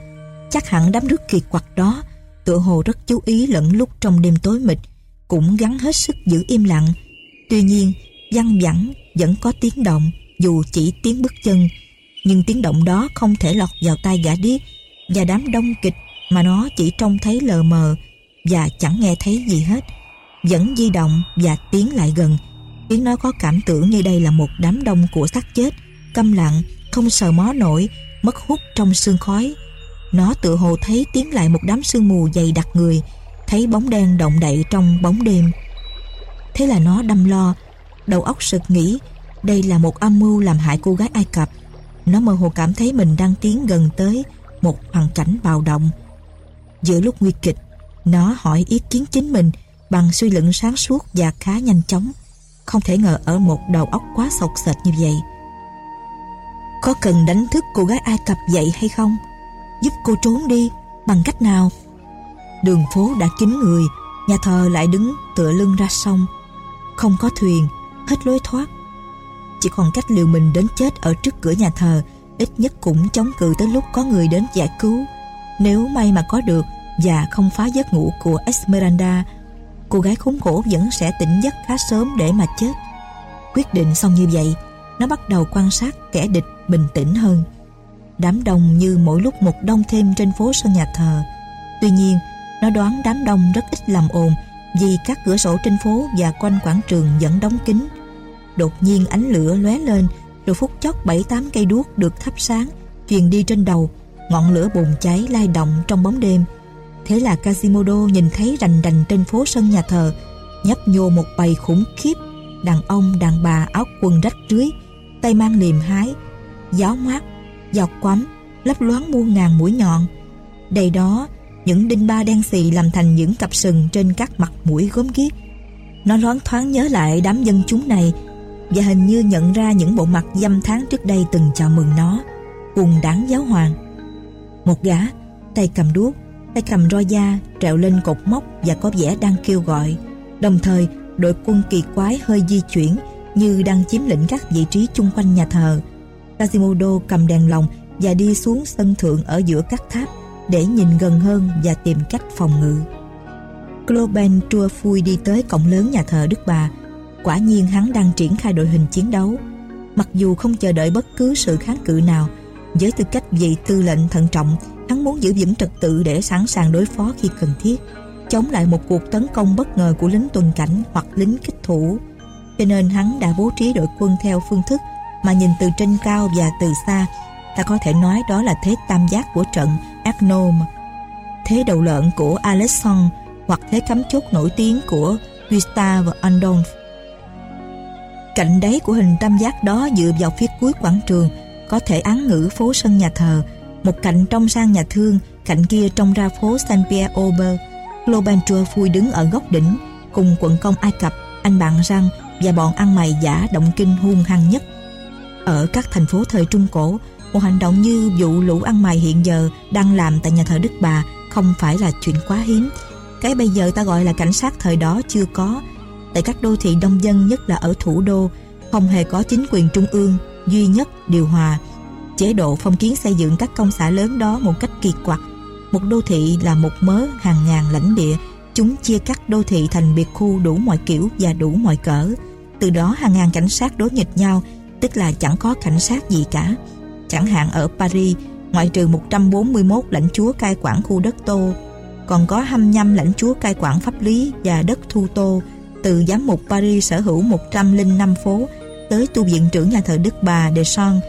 Chắc hẳn đám rước kỳ quặc đó, tựa hồ rất chú ý lẫn lúc trong đêm tối mịt, cũng gắng hết sức giữ im lặng. Tuy nhiên, văng vẳng vẫn có tiếng động, dù chỉ tiếng bước chân, nhưng tiếng động đó không thể lọt vào tai gã điếc và đám đông kịch mà nó chỉ trông thấy lờ mờ và chẳng nghe thấy gì hết, vẫn di động và tiến lại gần khiến nó có cảm tưởng như đây là một đám đông của xác chết. Câm lặng, không sờ mó nổi, mất hút trong sương khói. Nó tự hồ thấy tiến lại một đám sương mù dày đặc người, thấy bóng đen động đậy trong bóng đêm. Thế là nó đâm lo, đầu óc sực nghĩ, đây là một âm mưu làm hại cô gái Ai Cập. Nó mơ hồ cảm thấy mình đang tiến gần tới một hoàn cảnh bạo động. Giữa lúc nguy kịch, nó hỏi ý kiến chính mình bằng suy luận sáng suốt và khá nhanh chóng không thể ngờ ở một đầu óc quá sọc sệt như vậy. Có cần đánh thức cô gái Ai Cập dậy hay không? Giúp cô trốn đi, bằng cách nào? Đường phố đã kín người, nhà thờ lại đứng tựa lưng ra sông. Không có thuyền, hết lối thoát. Chỉ còn cách liều mình đến chết ở trước cửa nhà thờ, ít nhất cũng chống cự tới lúc có người đến giải cứu. Nếu may mà có được và không phá giấc ngủ của Esmeralda cô gái khốn khổ vẫn sẽ tỉnh giấc khá sớm để mà chết. Quyết định xong như vậy, nó bắt đầu quan sát kẻ địch bình tĩnh hơn. Đám đông như mỗi lúc một đông thêm trên phố sân nhà thờ. Tuy nhiên, nó đoán đám đông rất ít làm ồn vì các cửa sổ trên phố và quanh quảng trường vẫn đóng kín. Đột nhiên ánh lửa lóe lên, rồi phút chốc bảy tám cây đuốc được thắp sáng, truyền đi trên đầu. Ngọn lửa bùng cháy lai động trong bóng đêm thế là Casimodo nhìn thấy rành rành trên phố sân nhà thờ nhấp nhô một bầy khủng khiếp đàn ông đàn bà áo quần rách rưới tay mang liềm hái giáo mát dọc quắm lấp loáng muôn ngàn mũi nhọn. Đầy đó, những đinh ba đen xì làm thành những cặp sừng trên các mặt mũi gốm ghiếc. Nó loáng thoáng nhớ lại đám dân chúng này và hình như nhận ra những bộ mặt dăm tháng trước đây từng chào mừng nó cùng đáng giáo hoàng. Một gã, tay cầm đuốc, tay cầm roi da trèo lên cột mốc và có vẻ đang kêu gọi. Đồng thời, đội quân kỳ quái hơi di chuyển như đang chiếm lĩnh các vị trí chung quanh nhà thờ. Quasimodo cầm đèn lồng và đi xuống sân thượng ở giữa các tháp để nhìn gần hơn và tìm cách phòng ngự. Cloben trua phui đi tới cổng lớn nhà thờ Đức Bà. Quả nhiên hắn đang triển khai đội hình chiến đấu. Mặc dù không chờ đợi bất cứ sự kháng cự nào, với tư cách vị tư lệnh thận trọng, hắn muốn giữ vững trật tự để sẵn sàng đối phó khi cần thiết, chống lại một cuộc tấn công bất ngờ của lính tuần cảnh hoặc lính kích thủ. Cho nên hắn đã bố trí đội quân theo phương thức mà nhìn từ trên cao và từ xa, ta có thể nói đó là thế tam giác của trận Agnom, thế đầu lợn của Alexandre hoặc thế cắm chốt nổi tiếng của Gustave Andolf. Cạnh đáy của hình tam giác đó dựa vào phía cuối quảng trường có thể án ngữ phố sân nhà thờ một cạnh trong sang nhà thương cạnh kia trông ra phố Saint Pierre Ober Globentrua phui đứng ở góc đỉnh, cùng quận công Ai Cập, anh bạn răng và bọn ăn mày giả động kinh hung hăng nhất. Ở các thành phố thời Trung Cổ, một hành động như vụ lũ ăn mày hiện giờ đang làm tại nhà thờ Đức Bà không phải là chuyện quá hiếm. Cái bây giờ ta gọi là cảnh sát thời đó chưa có. Tại các đô thị đông dân, nhất là ở thủ đô, không hề có chính quyền trung ương duy nhất điều hòa chế độ phong kiến xây dựng các công xã lớn đó một cách kỳ quặc. Một đô thị là một mớ hàng ngàn lãnh địa. Chúng chia cắt đô thị thành biệt khu đủ mọi kiểu và đủ mọi cỡ. Từ đó hàng ngàn cảnh sát đối nghịch nhau, tức là chẳng có cảnh sát gì cả. Chẳng hạn ở Paris, ngoại trừ 141 lãnh chúa cai quản khu đất Tô, còn có 25 lãnh chúa cai quản pháp lý và đất thu tô. Từ giám mục Paris sở hữu 105 phố, tới tu viện trưởng nhà thờ Đức Bà de Son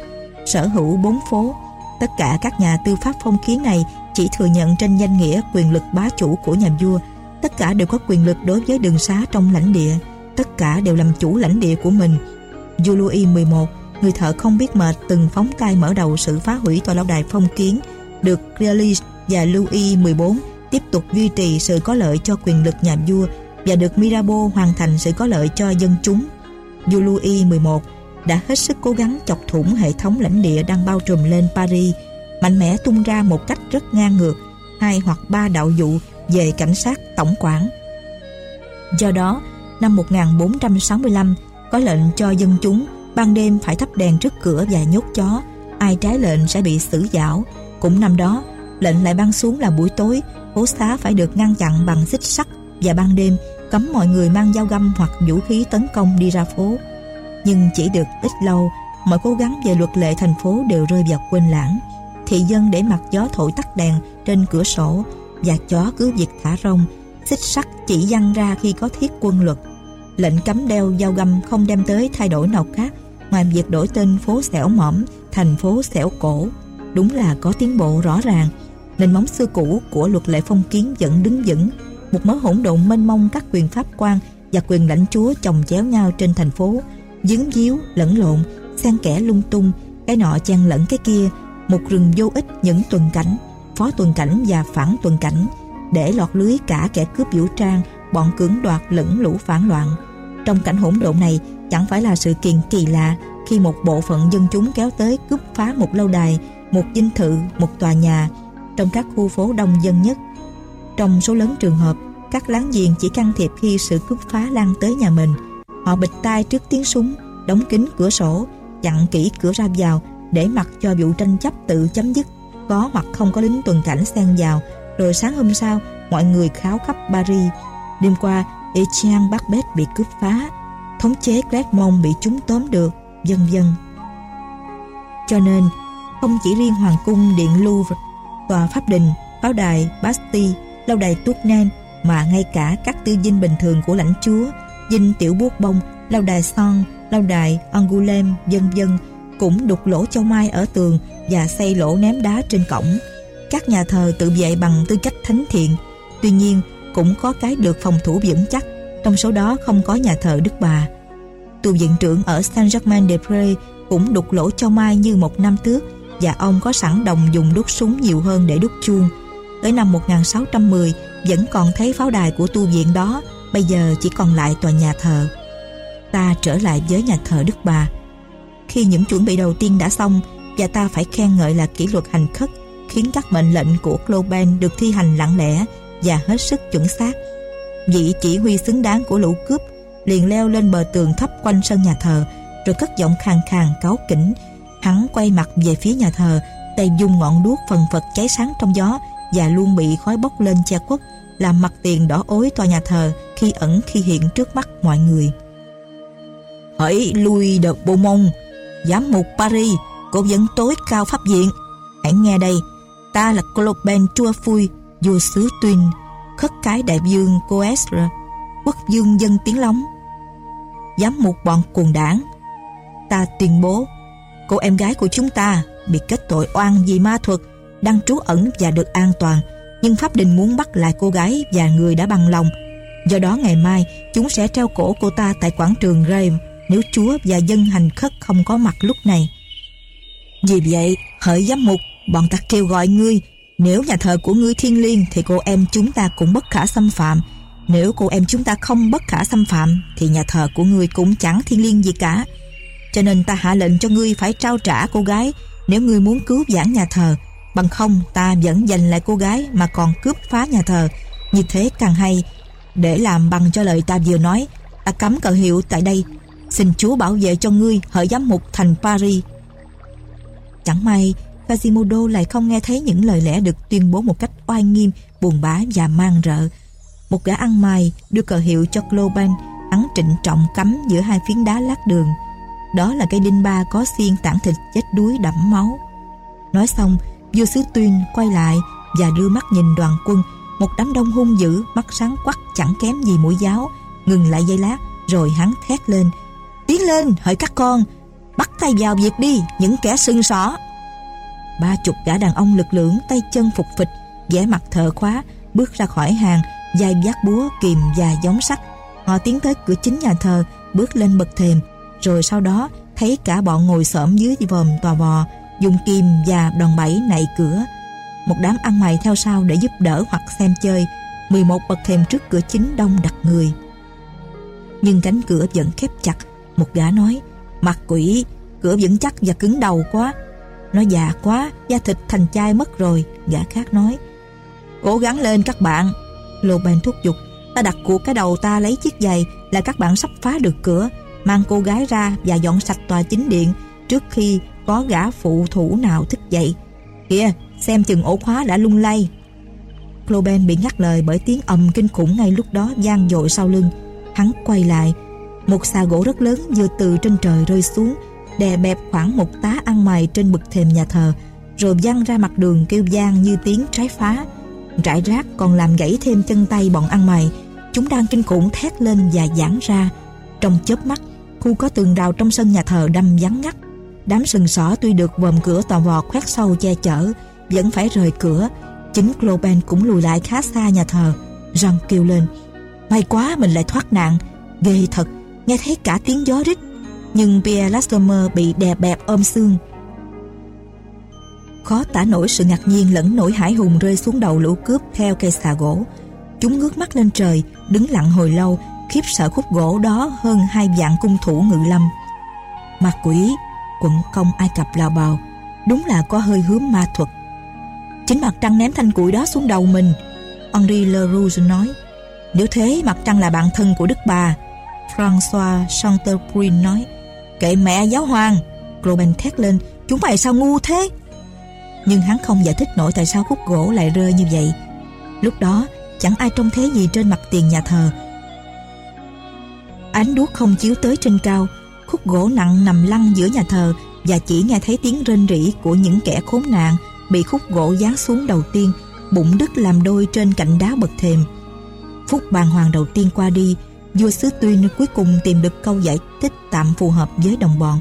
sở hữu bốn phố. Tất cả các nhà tư pháp phong kiến này chỉ thừa nhận trên danh nghĩa quyền lực bá chủ của nhà vua. Tất cả đều có quyền lực đối với đường xá trong lãnh địa. Tất cả đều làm chủ lãnh địa của mình. Vua Louis XI, người thợ không biết mệt từng phóng tay mở đầu sự phá hủy tòa lâu đài phong kiến, được Clelis và Louis XIV tiếp tục duy trì sự có lợi cho quyền lực nhà vua và được Mirabeau hoàn thành sự có lợi cho dân chúng. Vua Louis XI đã hết sức cố gắng chọc thủng hệ thống lãnh địa đang bao trùm lên Paris, mạnh mẽ tung ra một cách rất ngang ngược hai hoặc ba đạo dụ về cảnh sát tổng quản. Do đó, năm 1465 có lệnh cho dân chúng ban đêm phải thắp đèn trước cửa và nhốt chó, ai trái lệnh sẽ bị xử giảo. Cũng năm đó, lệnh lại ban xuống là buổi tối, phố xá phải được ngăn chặn bằng xích sắt và ban đêm cấm mọi người mang dao găm hoặc vũ khí tấn công đi ra phố nhưng chỉ được ít lâu, mọi cố gắng về luật lệ thành phố đều rơi vào quên lãng. Thị dân để mặc gió thổi tắt đèn trên cửa sổ và chó cứ việc thả rông, xích sắt chỉ văng ra khi có thiết quân luật. Lệnh cấm đeo dao găm không đem tới thay đổi nào khác, ngoài việc đổi tên phố xẻo mỏm thành phố xẻo cổ. Đúng là có tiến bộ rõ ràng nền móng xưa cũ của luật lệ phong kiến vẫn đứng vững, một mớ hỗn độn mênh mông các quyền pháp quan và quyền lãnh chúa chồng chéo nhau trên thành phố dính díu, lẫn lộn, xen kẽ lung tung, cái nọ chen lẫn cái kia, một rừng vô ích những tuần cảnh, phó tuần cảnh và phản tuần cảnh, để lọt lưới cả kẻ cướp vũ trang, bọn cưỡng đoạt lẫn lũ phản loạn. Trong cảnh hỗn độn này, chẳng phải là sự kiện kỳ lạ khi một bộ phận dân chúng kéo tới cướp phá một lâu đài, một dinh thự, một tòa nhà, trong các khu phố đông dân nhất. Trong số lớn trường hợp, các láng giềng chỉ can thiệp khi sự cướp phá lan tới nhà mình. Họ bịt tai trước tiếng súng, đóng kín cửa sổ, chặn kỹ cửa ra vào để mặc cho vụ tranh chấp tự chấm dứt. Có hoặc không có lính tuần cảnh xen vào, rồi sáng hôm sau mọi người kháo khắp Paris. Đêm qua, Etienne Barbet bị cướp phá, thống chế Clermont bị chúng tóm được, vân vân. Cho nên, không chỉ riêng Hoàng cung Điện Louvre, tòa Pháp Đình, pháo đài Bastille, lâu đài Tournen mà ngay cả các tư dinh bình thường của lãnh chúa dinh tiểu buốt bông, lâu đài son, lâu đài Angoulême, vân vân cũng đục lỗ châu mai ở tường và xây lỗ ném đá trên cổng. Các nhà thờ tự vệ bằng tư cách thánh thiện, tuy nhiên cũng có cái được phòng thủ vững chắc, trong số đó không có nhà thờ Đức Bà. Tù viện trưởng ở Saint-Germain-des-Prés cũng đục lỗ châu mai như một năm trước và ông có sẵn đồng dùng đốt súng nhiều hơn để đốt chuông. Tới năm 1610 vẫn còn thấy pháo đài của tu viện đó, bây giờ chỉ còn lại tòa nhà thờ. Ta trở lại với nhà thờ Đức Bà. Khi những chuẩn bị đầu tiên đã xong, và ta phải khen ngợi là kỷ luật hành khất, khiến các mệnh lệnh của Cloben được thi hành lặng lẽ và hết sức chuẩn xác. Vị chỉ huy xứng đáng của lũ cướp liền leo lên bờ tường thấp quanh sân nhà thờ, rồi cất giọng khàn khàn cáo kỉnh hắn quay mặt về phía nhà thờ, tay dung ngọn đuốc phần phật cháy sáng trong gió và luôn bị khói bốc lên che quất làm mặt tiền đỏ ối tòa nhà thờ khi ẩn khi hiện trước mắt mọi người. Hỡi Louis de Beaumont giám mục Paris, cố vấn tối cao pháp viện. Hãy nghe đây, ta là Cloben Chua Phui, vua xứ Tuyên khất cái đại vương Coesre, quốc dương dân tiếng lóng giám mục bọn cuồng đảng, ta tuyên bố, cô em gái của chúng ta bị kết tội oan vì ma thuật đang trú ẩn và được an toàn, nhưng pháp đình muốn bắt lại cô gái và người đã bằng lòng do đó ngày mai, chúng sẽ treo cổ cô ta tại quảng trường Graham. nếu chúa và dân hành khất không có mặt lúc này vì vậy, hỡi giám mục, bọn ta kêu gọi ngươi, nếu nhà thờ của ngươi thiên liêng thì cô em chúng ta cũng bất khả xâm phạm nếu cô em chúng ta không bất khả xâm phạm thì nhà thờ của ngươi cũng chẳng thiên liêng gì cả cho nên ta hạ lệnh cho ngươi phải trao trả cô gái nếu ngươi muốn cứu vãn nhà thờ. Bằng không ta vẫn giành lại cô gái mà còn cướp phá nhà thờ. Như thế càng hay. Để làm bằng cho lời ta vừa nói, ta cấm cờ hiệu tại đây. Xin Chúa bảo vệ cho ngươi hỡi giám mục thành Paris. Chẳng may, Quasimodo lại không nghe thấy những lời lẽ được tuyên bố một cách oai nghiêm, buồn bã và mang rợ. Một gã ăn mày đưa cờ hiệu cho Cloban, hắn trịnh trọng cắm giữa hai phiến đá lát đường. Đó là cây đinh ba có xiên tảng thịt chết đuối đẫm máu Nói xong Vua sứ Tuyên quay lại Và đưa mắt nhìn đoàn quân. Một đám đông hung dữ Mắt sáng quắc chẳng kém gì mũi giáo. Ngừng lại giây lát Rồi hắn thét lên. Tiến lên hỡi các con Bắt tay vào việc đi Những kẻ sưng sỏ. Ba chục gã đàn ông lực lưỡng Tay chân phục phịch vẻ mặt thợ khóa Bước ra khỏi hàng Dài vác búa, kìm và giống sắt. Họ tiến tới cửa chính nhà thờ Bước lên bậc thềm rồi sau đó thấy cả bọn ngồi xổm dưới vòm tòa vò dùng kim và đòn bẩy nạy cửa. Một đám ăn mày theo sau để giúp đỡ hoặc xem chơi. 11 bậc thềm trước cửa chính đông đặt người. Nhưng cánh cửa vẫn khép chặt. Một gã nói, mặt quỷ, cửa vẫn chắc và cứng đầu quá. Nó già quá, da thịt thành chai mất rồi. Gã khác nói, cố gắng lên các bạn. Lô bàn thúc giục, ta đặt cuộc cái đầu ta lấy chiếc giày là các bạn sắp phá được cửa. Mang cô gái ra và dọn sạch tòa chính điện trước khi có gã phụ thủ nào thức dậy. Kìa, xem chừng ổ khóa đã lung lay. Cloben bị ngắt lời bởi tiếng ầm kinh khủng ngay lúc đó gian dội sau lưng. Hắn quay lại. Một xà gỗ rất lớn vừa từ trên trời rơi xuống, đè bẹp khoảng một tá ăn mày trên bậc thềm nhà thờ, rồi văng ra mặt đường kêu gian như tiếng trái phá. Rải rác còn làm gãy thêm chân tay bọn ăn mày. Chúng đang kinh khủng thét lên và giãn ra. Trong chớp mắt, khu có tường rào trong sân nhà thờ đâm vắng ngắt. Đám sừng sỏ tuy được vòm cửa tò vò khoét sâu che chở, vẫn phải rời cửa. Chính Clopen cũng lùi lại khá xa nhà thờ. Jean kêu lên, may quá mình lại thoát nạn. Ghê thật, nghe thấy cả tiếng gió rít. Nhưng Pierre Lastomer bị đè bẹp ôm xương. Khó tả nổi sự ngạc nhiên lẫn nỗi hải hùng rơi xuống đầu lũ cướp theo cây xà gỗ. Chúng ngước mắt lên trời, đứng lặng hồi lâu khiếp sợ khúc gỗ đó hơn hai vạn cung thủ ngự lâm. mặt quỷ, quận công Ai Cập lao bào, đúng là có hơi hướng ma thuật. Chính mặt trăng ném thanh củi đó xuống đầu mình. Henri Leroux nói, nếu thế mặt trăng là bạn thân của Đức Bà. François Chanterprin nói, kệ mẹ giáo hoàng. Cloben thét lên, chúng mày sao ngu thế? Nhưng hắn không giải thích nổi tại sao khúc gỗ lại rơi như vậy. Lúc đó, chẳng ai trông thấy gì trên mặt tiền nhà thờ Ánh đuốc không chiếu tới trên cao Khúc gỗ nặng nằm lăn giữa nhà thờ Và chỉ nghe thấy tiếng rên rỉ của những kẻ khốn nạn Bị khúc gỗ giáng xuống đầu tiên Bụng đứt làm đôi trên cạnh đá bậc thềm. Phút bàng hoàng đầu tiên qua đi Vua xứ Tuyên cuối cùng tìm được câu giải thích tạm phù hợp với đồng bọn.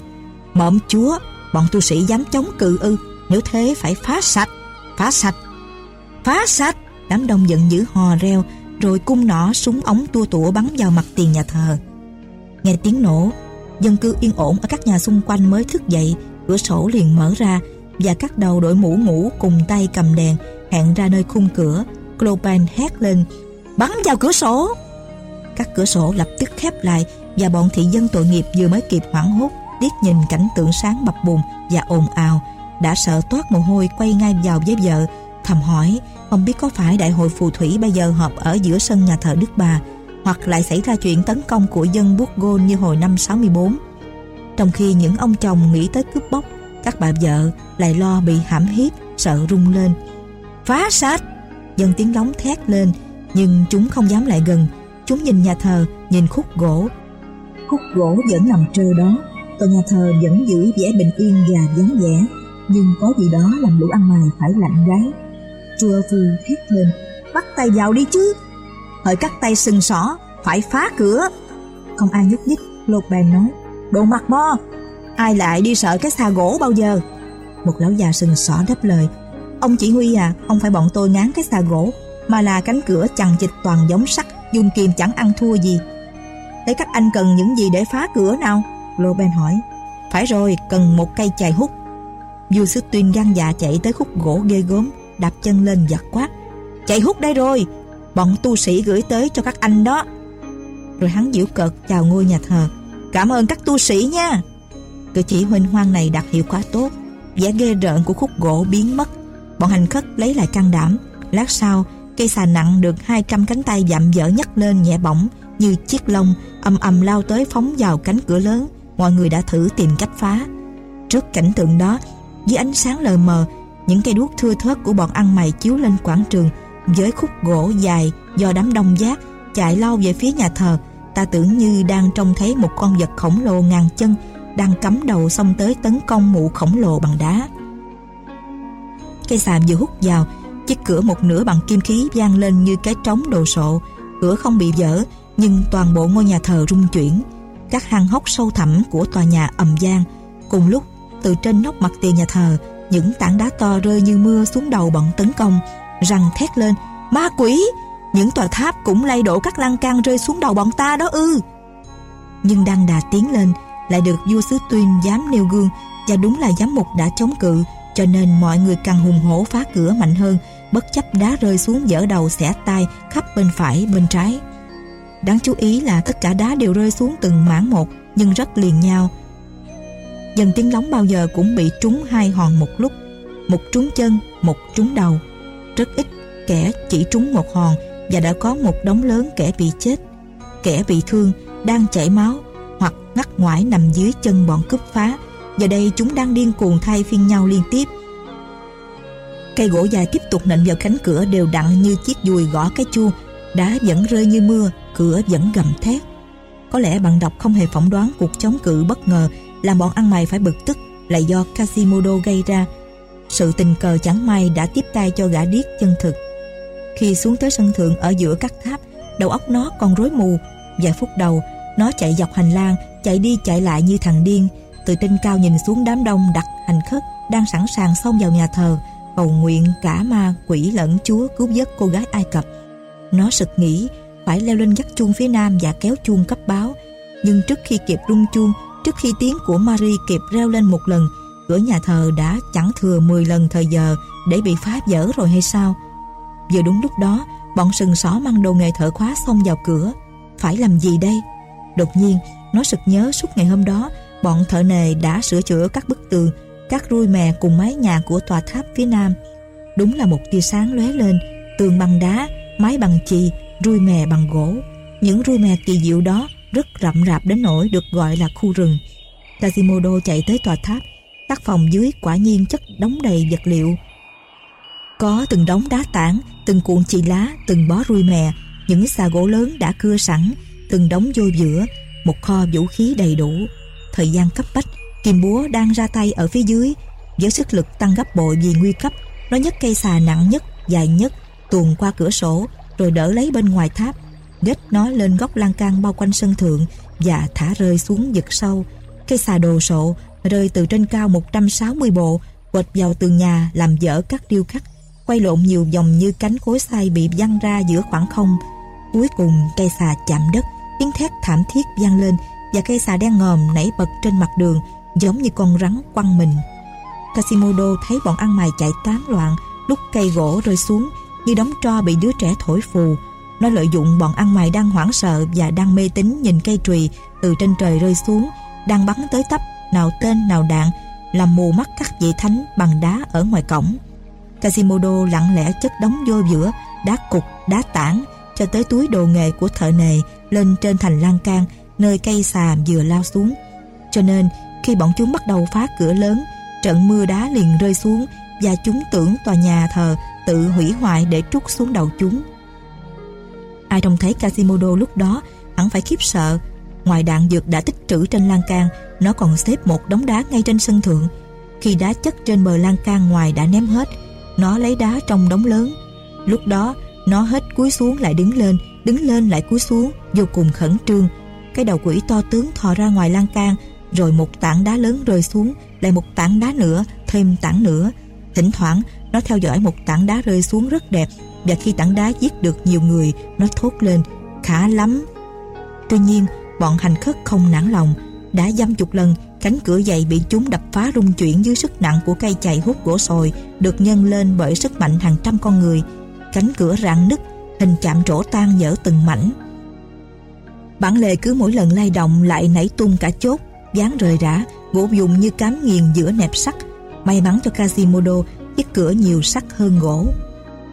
Mộm chúa Bọn tu sĩ dám chống cự ư? Nếu thế phải phá sạch Phá sạch Phá sạch! Đám đông giận dữ hò reo Rồi cung nỏ súng ống tua tủa bắn vào mặt tiền nhà thờ. Nghe tiếng nổ, dân cư yên ổn ở các nhà xung quanh mới thức dậy, cửa sổ liền mở ra và các đầu đội mũ ngủ cùng tay cầm đèn hẹn ra nơi khung cửa. Clopan hét lên bắn vào cửa sổ. Các cửa sổ lập tức khép lại và bọn thị dân tội nghiệp vừa mới kịp hoảng hốt liếc nhìn cảnh tượng sáng bập bùng và ồn ào đã sợ toát mồ hôi quay ngay vào với vợ thầm hỏi không biết có phải đại hội phù thủy bây giờ họp ở giữa sân nhà thờ Đức Bà hoặc lại xảy ra chuyện tấn công của dân Burgos như hồi năm 64 trong khi những ông chồng nghĩ tới cướp bóc các bà vợ lại lo bị hãm hiếp sợ rung lên. Phá sát, dân tiếng lóng thét lên nhưng chúng không dám lại gần. Chúng nhìn nhà thờ nhìn khúc gỗ. Khúc gỗ vẫn nằm trơ đó tòa nhà thờ vẫn giữ vẻ bình yên và vắng vẻ nhưng có gì đó làm lũ ăn mày phải lạnh gáy. Trua phu thét lên bắt tay vào đi chứ! Hỡi cắt tay sừng sỏ, phải phá cửa. Không ai nhúc nhích, lột bàn nói, đồ mặt mo, ai lại đi sợ cái xà gỗ bao giờ? Một lão già sừng sỏ đáp lời, ông chỉ huy à không phải bọn tôi ngán cái xà gỗ, mà là cánh cửa chằng chịt toàn giống sắt dùng kìm chẳng ăn thua gì. Thế các anh cần những gì để phá cửa nào? Loben hỏi. Phải rồi, cần một cây chày hút. Vua sứ tuyên gan dạ chạy tới khúc gỗ ghê gớm, đạp chân lên giật quát. Chạy hút đây rồi bọn tu sĩ gửi tới cho các anh đó. Rồi hắn giễu cợt chào ngôi nhà thờ. Cảm ơn các tu sĩ nha. Cử chỉ huynh hoang này đạt hiệu quả tốt. Vẻ ghê rợn của khúc gỗ biến mất. Bọn hành khất lấy lại can đảm. Lát sau, cây xà nặng được 200 cánh tay dặm dở nhấc lên nhẹ bỏng như chiếc lông, ầm ầm lao tới phóng vào cánh cửa lớn. Mọi người đã thử tìm cách phá. Trước cảnh tượng đó, dưới ánh sáng lờ mờ, những cây đuốc thưa thớt của bọn ăn mày chiếu lên quảng trường với khúc gỗ dài do đám đông giác chạy lao về phía nhà thờ, ta tưởng như đang trông thấy một con vật khổng lồ ngàn chân đang cắm đầu xông tới tấn công mụ khổng lồ bằng đá. Cây sàm vừa hút vào, chiếc cửa một nửa bằng kim khí vang lên như cái trống đồ sộ. Cửa không bị vỡ, nhưng toàn bộ ngôi nhà thờ rung chuyển. Các hang hốc sâu thẳm của tòa nhà ầm vang. Cùng lúc, từ trên nóc mặt tiền nhà thờ, những tảng đá to rơi như mưa xuống đầu bọn tấn công răng thét lên. Ma quỷ! Những tòa tháp cũng lay đổ các lan can rơi xuống đầu bọn ta đó ư. Nhưng đăng đà tiến lên, lại được vua xứ tuyên dám nêu gương, và đúng là giám mục đã chống cự, cho nên mọi người càng hùng hổ phá cửa mạnh hơn, bất chấp đá rơi xuống dở đầu xẻ tay khắp bên phải, bên trái. Đáng chú ý là tất cả đá đều rơi xuống từng mảng một, nhưng rất liền nhau. Dần tiếng lóng bao giờ cũng bị trúng hai hòn một lúc, một trúng chân, một trúng đầu rất ít kẻ chỉ trúng một hòn và đã có một đống lớn kẻ bị chết. Kẻ bị thương đang chảy máu hoặc ngắt ngoải nằm dưới chân bọn cướp phá. Giờ đây chúng đang điên cuồng thay phiên nhau liên tiếp. Cây gỗ dài tiếp tục nện vào cánh cửa đều đặn như chiếc dùi gõ cái chuông đá vẫn rơi như mưa, cửa vẫn gầm thét. Có lẽ bạn đọc không hề phỏng đoán cuộc chống cự bất ngờ làm bọn ăn mày phải bực tức là do Quasimodo gây ra sự tình cờ chẳng may đã tiếp tay cho gã điếc chân thực. Khi xuống tới sân thượng ở giữa các tháp, đầu óc nó còn rối mù. Vài phút đầu, nó chạy dọc hành lang, chạy đi chạy lại như thằng điên. Từ trên cao nhìn xuống đám đông đặt hành khất đang sẵn sàng xông vào nhà thờ, cầu nguyện cả ma quỷ lẫn chúa cứu vớt cô gái Ai Cập. Nó sực nghĩ, phải leo lên gác chuông phía nam và kéo chuông cấp báo. Nhưng trước khi kịp rung chuông, trước khi tiếng của Marie kịp reo lên một lần cửa nhà thờ đã chẳng thừa 10 lần thời giờ để bị phá vỡ rồi hay sao? Vừa đúng lúc đó, bọn sừng sỏ mang đồ nghề thợ khóa xông vào cửa. Phải làm gì đây? Đột nhiên, nó sực nhớ suốt ngày hôm đó, bọn thợ nề đã sửa chữa các bức tường, các rui mè cùng mái nhà của tòa tháp phía nam. Đúng là một tia sáng lóe lên, tường bằng đá, mái bằng chì, rui mè bằng gỗ. Những rui mè kỳ diệu đó rất rậm rạp đến nỗi được gọi là khu rừng. Quasimodo chạy tới tòa tháp các phòng dưới quả nhiên chất đóng đầy vật liệu. Có từng đống đá tảng, từng cuộn chì lá, từng bó rui mè, những xà gỗ lớn đã cưa sẵn, từng đống vô giữa một kho vũ khí đầy đủ. Thời gian cấp bách, kim búa đang ra tay ở phía dưới, với sức lực tăng gấp bội vì nguy cấp, nó nhấc cây xà nặng nhất, dài nhất, tuồn qua cửa sổ, rồi đỡ lấy bên ngoài tháp, ghét nó lên góc lan can bao quanh sân thượng và thả rơi xuống vực sâu. Cây xà đồ sộ rơi từ trên cao 160 bộ, quệt vào tường nhà làm dở các điêu khắc, quay lộn nhiều vòng như cánh khối xay bị văng ra giữa khoảng không. Cuối cùng, cây xà chạm đất, tiếng thét thảm thiết vang lên và cây xà đen ngòm nảy bật trên mặt đường, giống như con rắn quăng mình. Casimodo thấy bọn ăn mày chạy tán loạn lúc cây gỗ rơi xuống như đống tro bị đứa trẻ thổi phù. Nó lợi dụng bọn ăn mày đang hoảng sợ và đang mê tín nhìn cây trùy từ trên trời rơi xuống, đang bắn tới tấp nào tên nào đạn làm mù mắt các vị thánh bằng đá ở ngoài cổng Quasimodo lặng lẽ chất đóng vô giữa đá cục, đá tảng cho tới túi đồ nghề của thợ nề lên trên thành lan can nơi cây xà vừa lao xuống. Cho nên khi bọn chúng bắt đầu phá cửa lớn trận mưa đá liền rơi xuống và chúng tưởng tòa nhà thờ tự hủy hoại để trút xuống đầu chúng. Ai trông thấy Quasimodo lúc đó hẳn phải khiếp sợ. Ngoài đạn dược đã tích trữ trên lan can, nó còn xếp một đống đá ngay trên sân thượng. Khi đá chất trên bờ lan can ngoài đã ném hết, nó lấy đá trong đống lớn. Lúc đó, nó hết cúi xuống lại đứng lên, đứng lên lại cúi xuống, vô cùng khẩn trương. Cái đầu quỷ to tướng thò ra ngoài lan can, rồi một tảng đá lớn rơi xuống, lại một tảng đá nữa, thêm tảng nữa. Thỉnh thoảng, nó theo dõi một tảng đá rơi xuống rất đẹp và khi tảng đá giết được nhiều người, nó thốt lên, khá lắm. Tuy nhiên, bọn hành khất không nản lòng, đã dăm chục lần cánh cửa dày bị chúng đập phá rung chuyển dưới sức nặng của cây chày hút gỗ sồi được nhân lên bởi sức mạnh hàng trăm con người. Cánh cửa rạn nứt, hình chạm trổ tan dở từng mảnh. Bản lề cứ mỗi lần lay động lại nảy tung cả chốt, dán rời rã, gỗ dùng như cám nghiền giữa nẹp sắt. May mắn cho Casimodo chiếc cửa nhiều sắt hơn gỗ.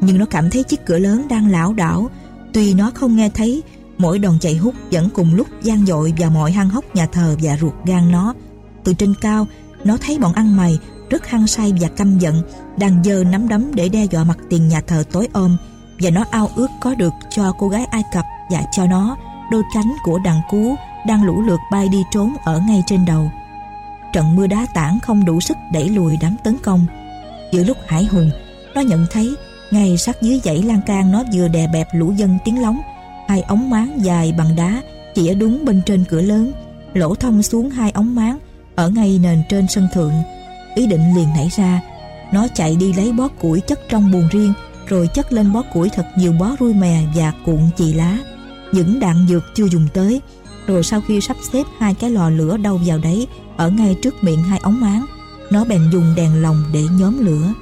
Nhưng nó cảm thấy chiếc cửa lớn đang lão đảo, tuy nó không nghe thấy mỗi đòn chạy hút vẫn cùng lúc gian dội vào mọi hang hốc nhà thờ và ruột gan nó. Từ trên cao, nó thấy bọn ăn mày rất hăng say và căm giận đang giơ nắm đấm để đe dọa mặt tiền nhà thờ tối ôm và nó ao ước có được cho cô gái Ai Cập và cho nó đôi cánh của đàn cú đang lũ lượt bay đi trốn ở ngay trên đầu. Trận mưa đá tảng không đủ sức đẩy lùi đám tấn công. Giữa lúc hải hùng, nó nhận thấy ngay sát dưới dãy lan can nó vừa đè bẹp lũ dân tiếng lóng hai ống máng dài bằng đá chĩa đúng bên trên cửa lớn, lỗ thông xuống hai ống máng ở ngay nền trên sân thượng. Ý định liền nảy ra, nó chạy đi lấy bó củi chất trong buồng riêng, rồi chất lên bó củi thật nhiều bó rui mè và cuộn chì lá. Những đạn dược chưa dùng tới, rồi sau khi sắp xếp hai cái lò lửa đâu vào đấy, ở ngay trước miệng hai ống máng, nó bèn dùng đèn lồng để nhóm lửa.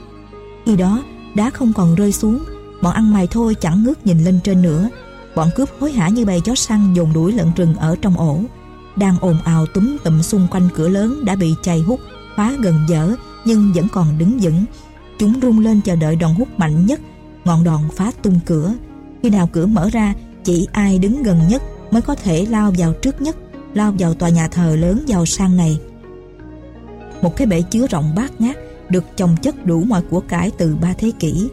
Khi đó, đá không còn rơi xuống, bọn ăn mày thôi chẳng ngước nhìn lên trên nữa bọn cướp hối hả như bầy chó săn dồn đuổi lợn rừng ở trong ổ. Đang ồn ào túm tụm xung quanh cửa lớn đã bị chày hút phá gần dở, nhưng vẫn còn đứng vững. Chúng rung lên chờ đợi đòn hút mạnh nhất. Ngọn đòn phá tung cửa. Khi nào cửa mở ra, chỉ ai đứng gần nhất mới có thể lao vào trước nhất, lao vào tòa nhà thờ lớn giàu sang này. Một cái bể chứa rộng bát ngát được chồng chất đủ mọi của cải từ ba thế kỷ.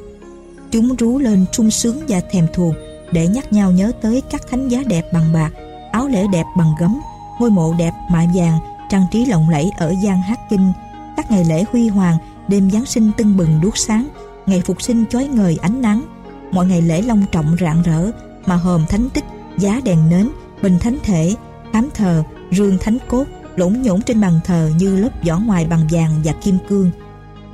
Chúng rú lên sung sướng và thèm thuồng để nhắc nhau nhớ tới các thánh giá đẹp bằng bạc, áo lễ đẹp bằng gấm, ngôi mộ đẹp mạ vàng, trang trí lộng lẫy ở gian hát kinh, các ngày lễ huy hoàng, đêm Giáng sinh tưng bừng đuốc sáng, ngày phục sinh chói ngời ánh nắng, mọi ngày lễ long trọng rạng rỡ, mà hòm thánh tích, giá đèn nến, bình thánh thể, khám thờ, rương thánh cốt, lỗn nhổn trên bàn thờ như lớp vỏ ngoài bằng vàng và kim cương.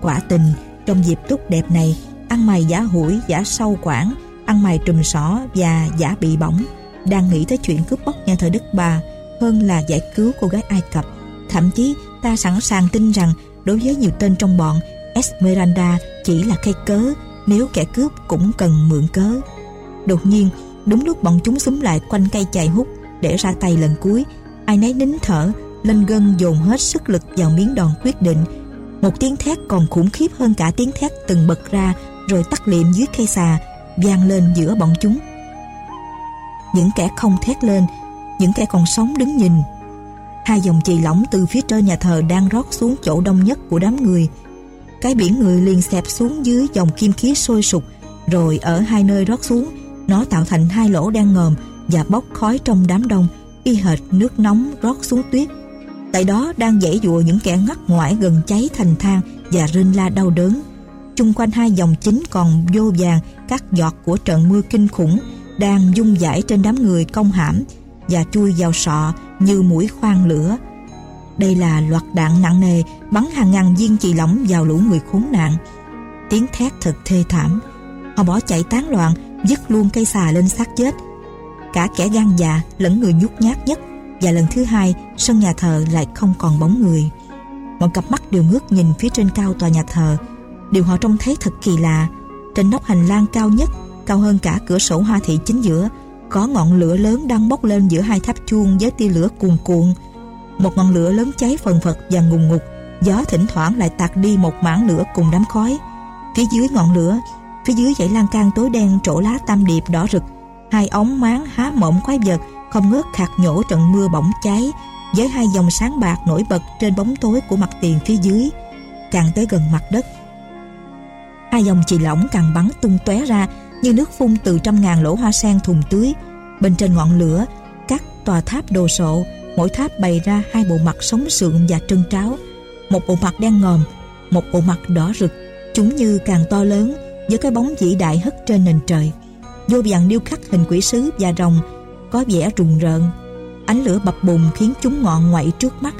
Quả tình, trong dịp tốt đẹp này, ăn mày giả hủi, giả sâu quảng, ăn mày trùm sỏ và giả bị bỏng, đang nghĩ tới chuyện cướp bóc nhà thờ Đức Bà hơn là giải cứu cô gái Ai Cập. Thậm chí, ta sẵn sàng tin rằng đối với nhiều tên trong bọn, Esmeralda chỉ là cây cớ, nếu kẻ cướp cũng cần mượn cớ. Đột nhiên, đúng lúc bọn chúng xúm lại quanh cây chài hút để ra tay lần cuối, ai nấy nín thở, lên gân dồn hết sức lực vào miếng đòn quyết định. Một tiếng thét còn khủng khiếp hơn cả tiếng thét từng bật ra rồi tắt liệm dưới cây xà vang lên giữa bọn chúng. Những kẻ không thét lên, những kẻ còn sống đứng nhìn. Hai dòng chì lỏng từ phía trên nhà thờ đang rót xuống chỗ đông nhất của đám người. Cái biển người liền xẹp xuống dưới dòng kim khí sôi sục, rồi ở hai nơi rót xuống. Nó tạo thành hai lỗ đang ngòm và bốc khói trong đám đông, y hệt nước nóng rót xuống tuyết. Tại đó đang dãy dụa những kẻ ngắt ngoại gần cháy thành thang và rên la đau đớn chung quanh hai dòng chính còn vô vàng các giọt của trận mưa kinh khủng đang dung dãi trên đám người công hãm và chui vào sọ như mũi khoan lửa. Đây là loạt đạn nặng nề bắn hàng ngàn viên chì lỏng vào lũ người khốn nạn. Tiếng thét thật thê thảm. Họ bỏ chạy tán loạn, dứt luôn cây xà lên xác chết. Cả kẻ gan dạ lẫn người nhút nhát nhất và lần thứ hai sân nhà thờ lại không còn bóng người. Mọi cặp mắt đều ngước nhìn phía trên cao tòa nhà thờ. Điều họ trông thấy thật kỳ lạ. Trên nóc hành lang cao nhất, cao hơn cả cửa sổ hoa thị chính giữa, có ngọn lửa lớn đang bốc lên giữa hai tháp chuông với tia lửa cuồn cuộn. Một ngọn lửa lớn cháy phần phật và ngùng ngục, gió thỉnh thoảng lại tạt đi một mảng lửa cùng đám khói. Phía dưới ngọn lửa, phía dưới dãy lan can tối đen trổ lá tam điệp đỏ rực, hai ống máng há mộng quái vật không ngớt khạc nhổ trận mưa bỗng cháy với hai dòng sáng bạc nổi bật trên bóng tối của mặt tiền phía dưới càng tới gần mặt đất hai dòng chì lỏng càng bắn tung tóe ra như nước phun từ trăm ngàn lỗ hoa sen thùng tưới. Bên trên ngọn lửa, các tòa tháp đồ sộ, mỗi tháp bày ra hai bộ mặt sống sượng và trân tráo. Một bộ mặt đen ngòm, một bộ mặt đỏ rực, chúng như càng to lớn với cái bóng vĩ đại hất trên nền trời. Vô vàn điêu khắc hình quỷ sứ và rồng có vẻ rùng rợn. Ánh lửa bập bùng khiến chúng ngọn ngoại trước mắt.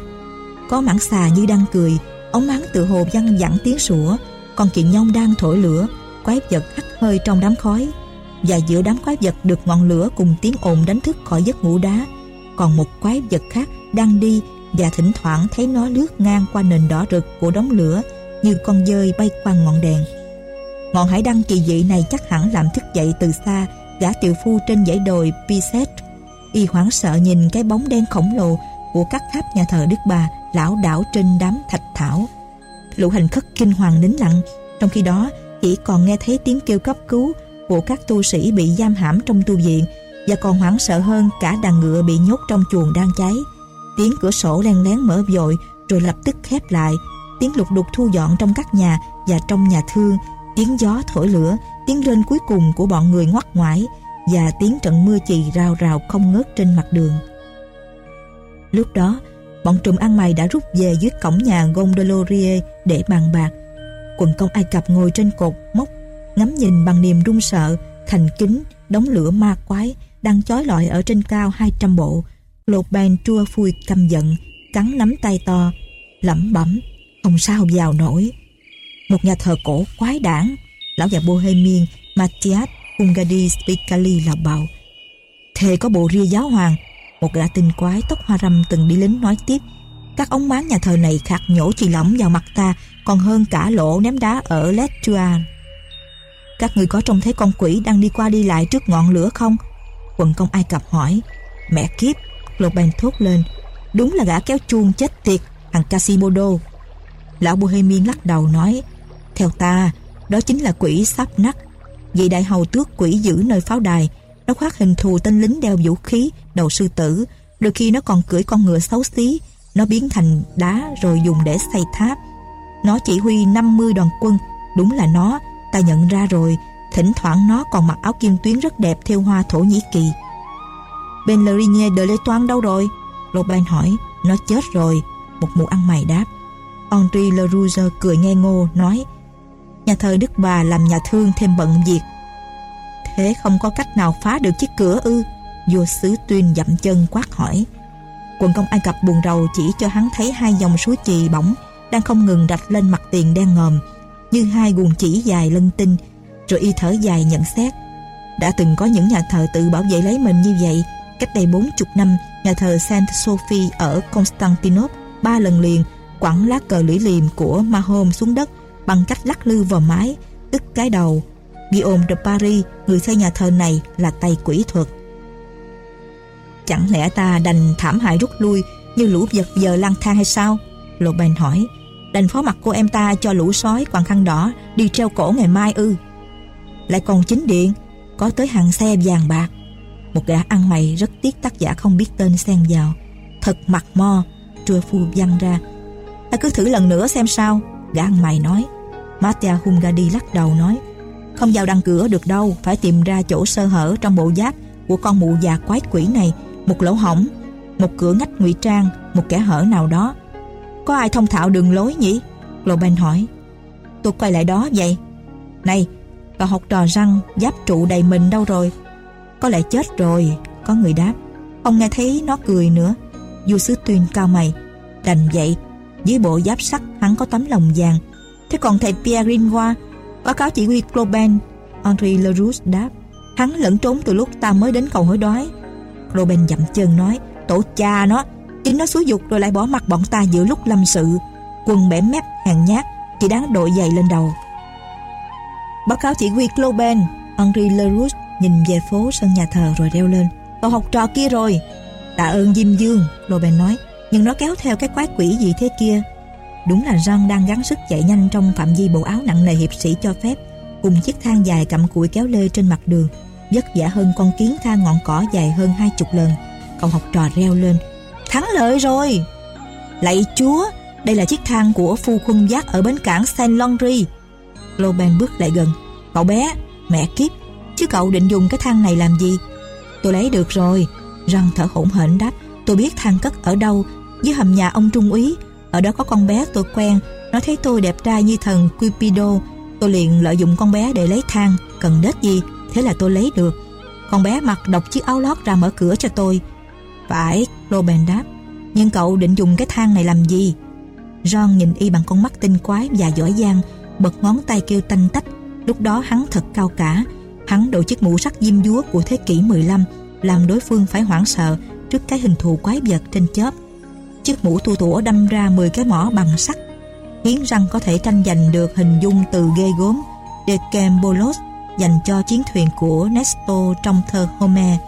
Có mảng xà như đang cười, ống máng tự hồ văng vẳng tiếng sủa con kỳ nhông đang thổi lửa, quái vật hắt hơi trong đám khói. Và giữa đám quái vật được ngọn lửa cùng tiếng ồn đánh thức khỏi giấc ngủ đá, còn một quái vật khác đang đi và thỉnh thoảng thấy nó lướt ngang qua nền đỏ rực của đống lửa như con dơi bay qua ngọn đèn. Ngọn hải đăng kỳ dị này chắc hẳn làm thức dậy từ xa gã tiểu phu trên dãy đồi Piset y hoảng sợ nhìn cái bóng đen khổng lồ của các tháp nhà thờ Đức Bà lão đảo trên đám thạch thảo lũ hành khất kinh hoàng nín lặng. Trong khi đó chỉ còn nghe thấy tiếng kêu cấp cứu của các tu sĩ bị giam hãm trong tu viện và còn hoảng sợ hơn cả đàn ngựa bị nhốt trong chuồng đang cháy. Tiếng cửa sổ len lén mở vội rồi lập tức khép lại. Tiếng lục đục thu dọn trong các nhà và trong nhà thương tiếng gió thổi lửa tiếng rên cuối cùng của bọn người ngoắt ngoải và tiếng trận mưa chì rào rào không ngớt trên mặt đường. Lúc đó, bọn trùm ăn mày đã rút về dưới cổng nhà Gondolorie để bàn bạc. Quần công Ai Cập ngồi trên cột mốc, ngắm nhìn bằng niềm run sợ, thành kính, đống lửa ma quái đang chói lọi ở trên cao 200 bộ. Lột bàn chua phui căm giận, cắn nắm tay to, lẩm bẩm, không sao vào nổi. Một nhà thờ cổ quái đảng, lão già Bohemian Matthias Hungadi Spicali là bào. Thề có bộ ria giáo hoàng, một gã tinh quái tóc hoa râm từng đi lính nói tiếp. Các ống máng nhà thờ này khạc nhổ chì lỏng vào mặt ta còn hơn cả lỗ ném đá ở Letuan Các người có trông thấy con quỷ đang đi qua đi lại trước ngọn lửa không? Quần công Ai Cập hỏi. Mẹ kiếp, Loban thốt lên. Đúng là gã kéo chuông chết tiệt, thằng Casimodo. Lão Bohemian lắc đầu nói. Theo ta, đó chính là quỷ sắp nắc vị đại hầu tước quỷ giữ nơi pháo đài nó khoác hình thù tên lính đeo vũ khí đầu sư tử. Đôi khi nó còn cưỡi con ngựa xấu xí. Nó biến thành đá rồi dùng để xây tháp. Nó chỉ huy 50 đoàn quân. Đúng là nó. Ta nhận ra rồi. Thỉnh thoảng nó còn mặc áo kim tuyến rất đẹp theo hoa thổ nhĩ kỳ. Bên Lerigne de Toan đâu rồi? Loban hỏi. Nó chết rồi. Một mụ ăn mày đáp. Henri Le Rouge cười nghe ngô, nói, Nhà thờ Đức Bà làm nhà thương thêm bận việc. Thế không có cách nào phá được chiếc cửa ư? Vua sứ tuyên dậm chân quát hỏi Quần công Ai Cập buồn rầu chỉ cho hắn thấy hai dòng suối chì bỏng Đang không ngừng rạch lên mặt tiền đen ngòm Như hai guồng chỉ dài lân tinh Rồi y thở dài nhận xét Đã từng có những nhà thờ tự bảo vệ lấy mình như vậy Cách đây bốn chục năm Nhà thờ Saint Sophie ở Constantinople Ba lần liền quẳng lá cờ lưỡi liềm của Mahom xuống đất bằng cách lắc lư vào mái, tức cái đầu. Guillaume de Paris, người xây nhà thờ này là tay quỷ thuật. Chẳng lẽ ta đành thảm hại rút lui như lũ vật giờ lang thang hay sao? Loben hỏi. Đành phó mặt cô em ta cho lũ sói quàng khăn đỏ đi treo cổ ngày mai ư. Lại còn chính điện, có tới hàng xe vàng bạc. Một gã ăn mày rất tiếc tác giả không biết tên xen vào. Thật mặt mo, trưa phu văng ra. Ta cứ thử lần nữa xem sao. Gã ăn mày nói. Mattia Hungadi lắc đầu nói Không vào đăng cửa được đâu Phải tìm ra chỗ sơ hở trong bộ giáp Của con mụ già quái quỷ này một lỗ hổng, Một cửa ngách ngụy trang Một kẻ hở nào đó. Có ai thông thạo đường lối nhỉ? Globen hỏi. Tôi quay lại đó vậy. Này Cậu học trò răng giáp trụ đầy mình đâu rồi? Có lẽ chết rồi Có người đáp. Ông nghe thấy nó cười nữa. Vua sứ tuyên cao mày Đành vậy Dưới bộ giáp sắt hắn có tấm lòng vàng. Thế còn thầy Pierre Grinois Báo cáo chỉ huy Cloben Henri Leroux đáp. Hắn lẫn trốn từ lúc ta mới đến cầu hối đói Robin dậm chân nói Tổ cha nó Chính nó xúi dục rồi lại bỏ mặt bọn ta giữa lúc lâm sự Quần bẻ mép, hàng nhát, chỉ đáng đội giày lên đầu. Báo cáo chỉ huy Cloben, Henri Lerus nhìn về phố sân nhà thờ rồi reo lên. Cậu học trò kia rồi. Tạ ơn Diêm Dương, Cloben nói, nhưng nó kéo theo cái quái quỷ gì thế kia. Đúng là Jean đang gắng sức chạy nhanh trong phạm vi bộ áo nặng nề hiệp sĩ cho phép, cùng chiếc thang dài cặm cụi kéo lê trên mặt đường, vất vả hơn con kiến thang ngọn cỏ dài hơn hai chục lần. Cậu học trò reo lên, thắng lợi rồi. Lạy chúa, đây là chiếc thang của phu khuân giác ở bến cảng Saint Laundry. Loban bước lại gần. Cậu bé, mẹ kiếp, chứ cậu định dùng cái thang này làm gì? Tôi lấy được rồi. Răng thở hổn hển đáp, tôi biết thang cất ở đâu, dưới hầm nhà ông trung úy. Ở đó có con bé tôi quen, nó thấy tôi đẹp trai như thần Cupido. Tôi liền lợi dụng con bé để lấy thang, cần đết gì, thế là tôi lấy được. Con bé mặc đọc chiếc áo lót ra mở cửa cho tôi. Phải, Loban đáp. Nhưng cậu định dùng cái thang này làm gì? John nhìn y bằng con mắt tinh quái và giỏi giang, bật ngón tay kêu tanh tách. Lúc đó hắn thật cao cả. Hắn đội chiếc mũ sắt diêm dúa của thế kỷ 15, làm đối phương phải hoảng sợ trước cái hình thù quái vật trên chớp. Chiếc mũ tua tủa đâm ra 10 cái mỏ bằng sắt, khiến răng có thể tranh giành được hình dung từ ghê gốm Decembolos dành cho chiến thuyền của Nestor trong thơ Homer.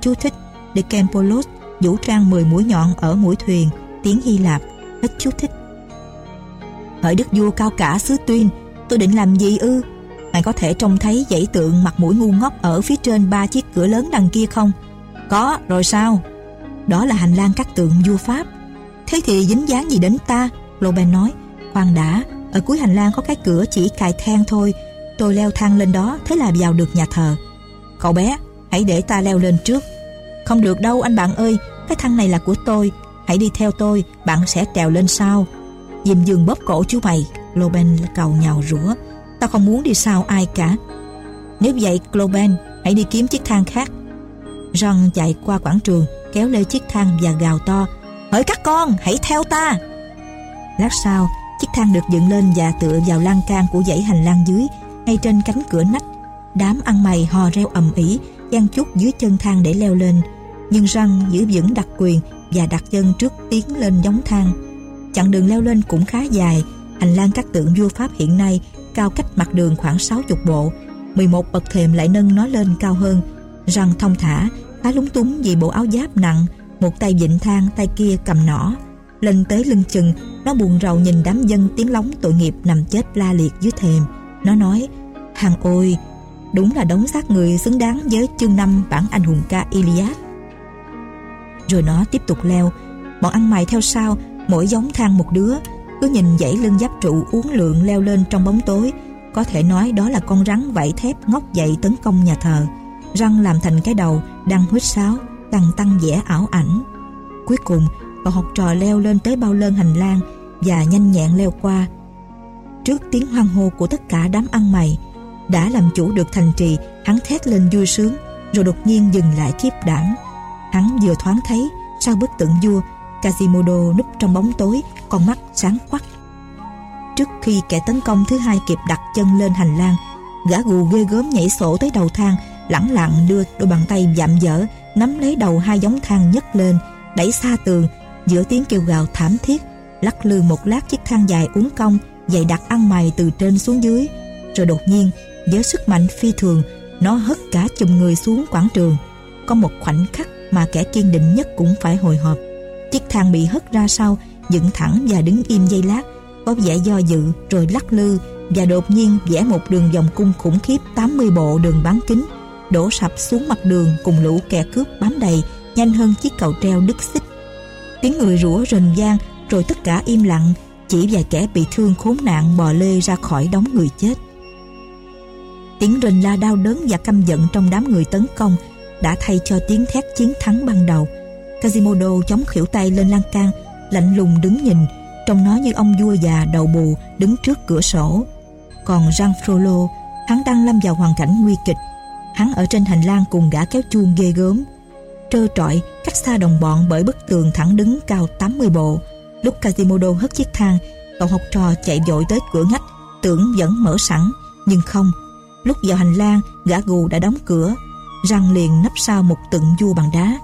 Chú thích Decampolos vũ trang 10 mũi nhọn ở mũi thuyền, tiếng Hy Lạp, hết chú thích. Hỡi đức vua cao cả xứ tuyên, tôi định làm gì ư? Ngài có thể trông thấy dãy tượng mặt mũi ngu ngốc ở phía trên ba chiếc cửa lớn đằng kia không? Có, rồi sao? Đó là hành lang các tượng vua Pháp. Thế thì dính dáng gì đến ta? Loben nói, khoan đã, ở cuối hành lang có cái cửa chỉ cài then thôi. Tôi leo thang lên đó, thế là vào được nhà thờ. Cậu bé, hãy để ta leo lên trước. Không được đâu anh bạn ơi, cái thang này là của tôi. Hãy đi theo tôi, bạn sẽ trèo lên sau. dìm giường bóp cổ chú mày. Globen cầu nhào rủa. Tao không muốn đi sau ai cả. Nếu vậy, Globen, hãy đi kiếm chiếc thang khác. John chạy qua quảng trường, kéo lê chiếc thang và gào to. Hỡi các con, hãy theo ta. Lát sau, chiếc thang được dựng lên và tựa vào lan can của dãy hành lang dưới, ngay trên cánh cửa nách. Đám ăn mày hò reo ầm ĩ, gian chút dưới chân thang để leo lên. Nhưng răng giữ vững đặc quyền và đặt chân trước tiến lên giống thang. Chặng đường leo lên cũng khá dài, hành lang các tượng vua Pháp hiện nay cao cách mặt đường khoảng 60 bộ, 11 bậc thềm lại nâng nó lên cao hơn. Răng thông thả, khá lúng túng vì bộ áo giáp nặng, một tay vịn thang, tay kia cầm nỏ. Lên tới lưng chừng, nó buồn rầu nhìn đám dân tiếng lóng tội nghiệp nằm chết la liệt dưới thềm. Nó nói, hàng ôi, đúng là đống xác người xứng đáng với chương năm bản anh hùng ca Iliad. Rồi nó tiếp tục leo, bọn ăn mày theo sau, mỗi giống thang một đứa, cứ nhìn dãy lưng giáp trụ uốn lượn leo lên trong bóng tối. Có thể nói đó là con rắn vảy thép ngóc dậy tấn công nhà thờ. Răng làm thành cái đầu, đang huýt sáo, tăng tăng vẻ ảo ảnh. Cuối cùng, cậu học trò leo lên tới bao lơn hành lang và nhanh nhẹn leo qua. Trước tiếng hoan hô của tất cả đám ăn mày, đã làm chủ được thành trì, hắn thét lên vui sướng, rồi đột nhiên dừng lại khiếp đảm. Hắn vừa thoáng thấy, sau bức tượng vua, Quasimodo núp trong bóng tối, con mắt sáng quắc. Trước khi kẻ tấn công thứ hai kịp đặt chân lên hành lang, gã gù ghê gớm nhảy sổ tới đầu thang, lẳng lặng đưa đôi bàn tay dạm dở, nắm lấy đầu hai giống thang nhấc lên, đẩy xa tường, giữa tiếng kêu gào thảm thiết, lắc lư một lát chiếc thang dài uốn cong, dày đặt ăn mày từ trên xuống dưới, rồi đột nhiên, với sức mạnh phi thường, nó hất cả chùm người xuống quảng trường. Có một khoảnh khắc mà kẻ kiên định nhất cũng phải hồi hộp. Chiếc thang bị hất ra sau, dựng thẳng và đứng im giây lát, có vẻ do dự rồi lắc lư và đột nhiên vẽ một đường vòng cung khủng khiếp 80 bộ đường bán kính, đổ sập xuống mặt đường cùng lũ kẻ cướp bám đầy, nhanh hơn chiếc cầu treo đứt xích. Tiếng người rủa rền vang rồi tất cả im lặng, chỉ vài kẻ bị thương khốn nạn bò lê ra khỏi đống người chết. Tiếng rình la đau đớn và căm giận trong đám người tấn công đã thay cho tiếng thét chiến thắng ban đầu. Quasimodo chống khỉu tay lên lan can, lạnh lùng đứng nhìn, trông nó như ông vua già đầu bù đứng trước cửa sổ. Còn Jean Frollo, hắn đang lâm vào hoàn cảnh nguy kịch. Hắn ở trên hành lang cùng gã kéo chuông ghê gớm. Trơ trọi, cách xa đồng bọn bởi bức tường thẳng đứng cao 80 bộ. Lúc Quasimodo hất chiếc thang, cậu học trò chạy vội tới cửa ngách, tưởng vẫn mở sẵn, nhưng không. Lúc vào hành lang, gã gù đã đóng cửa, răng liền nấp sau một tượng vua bằng đá.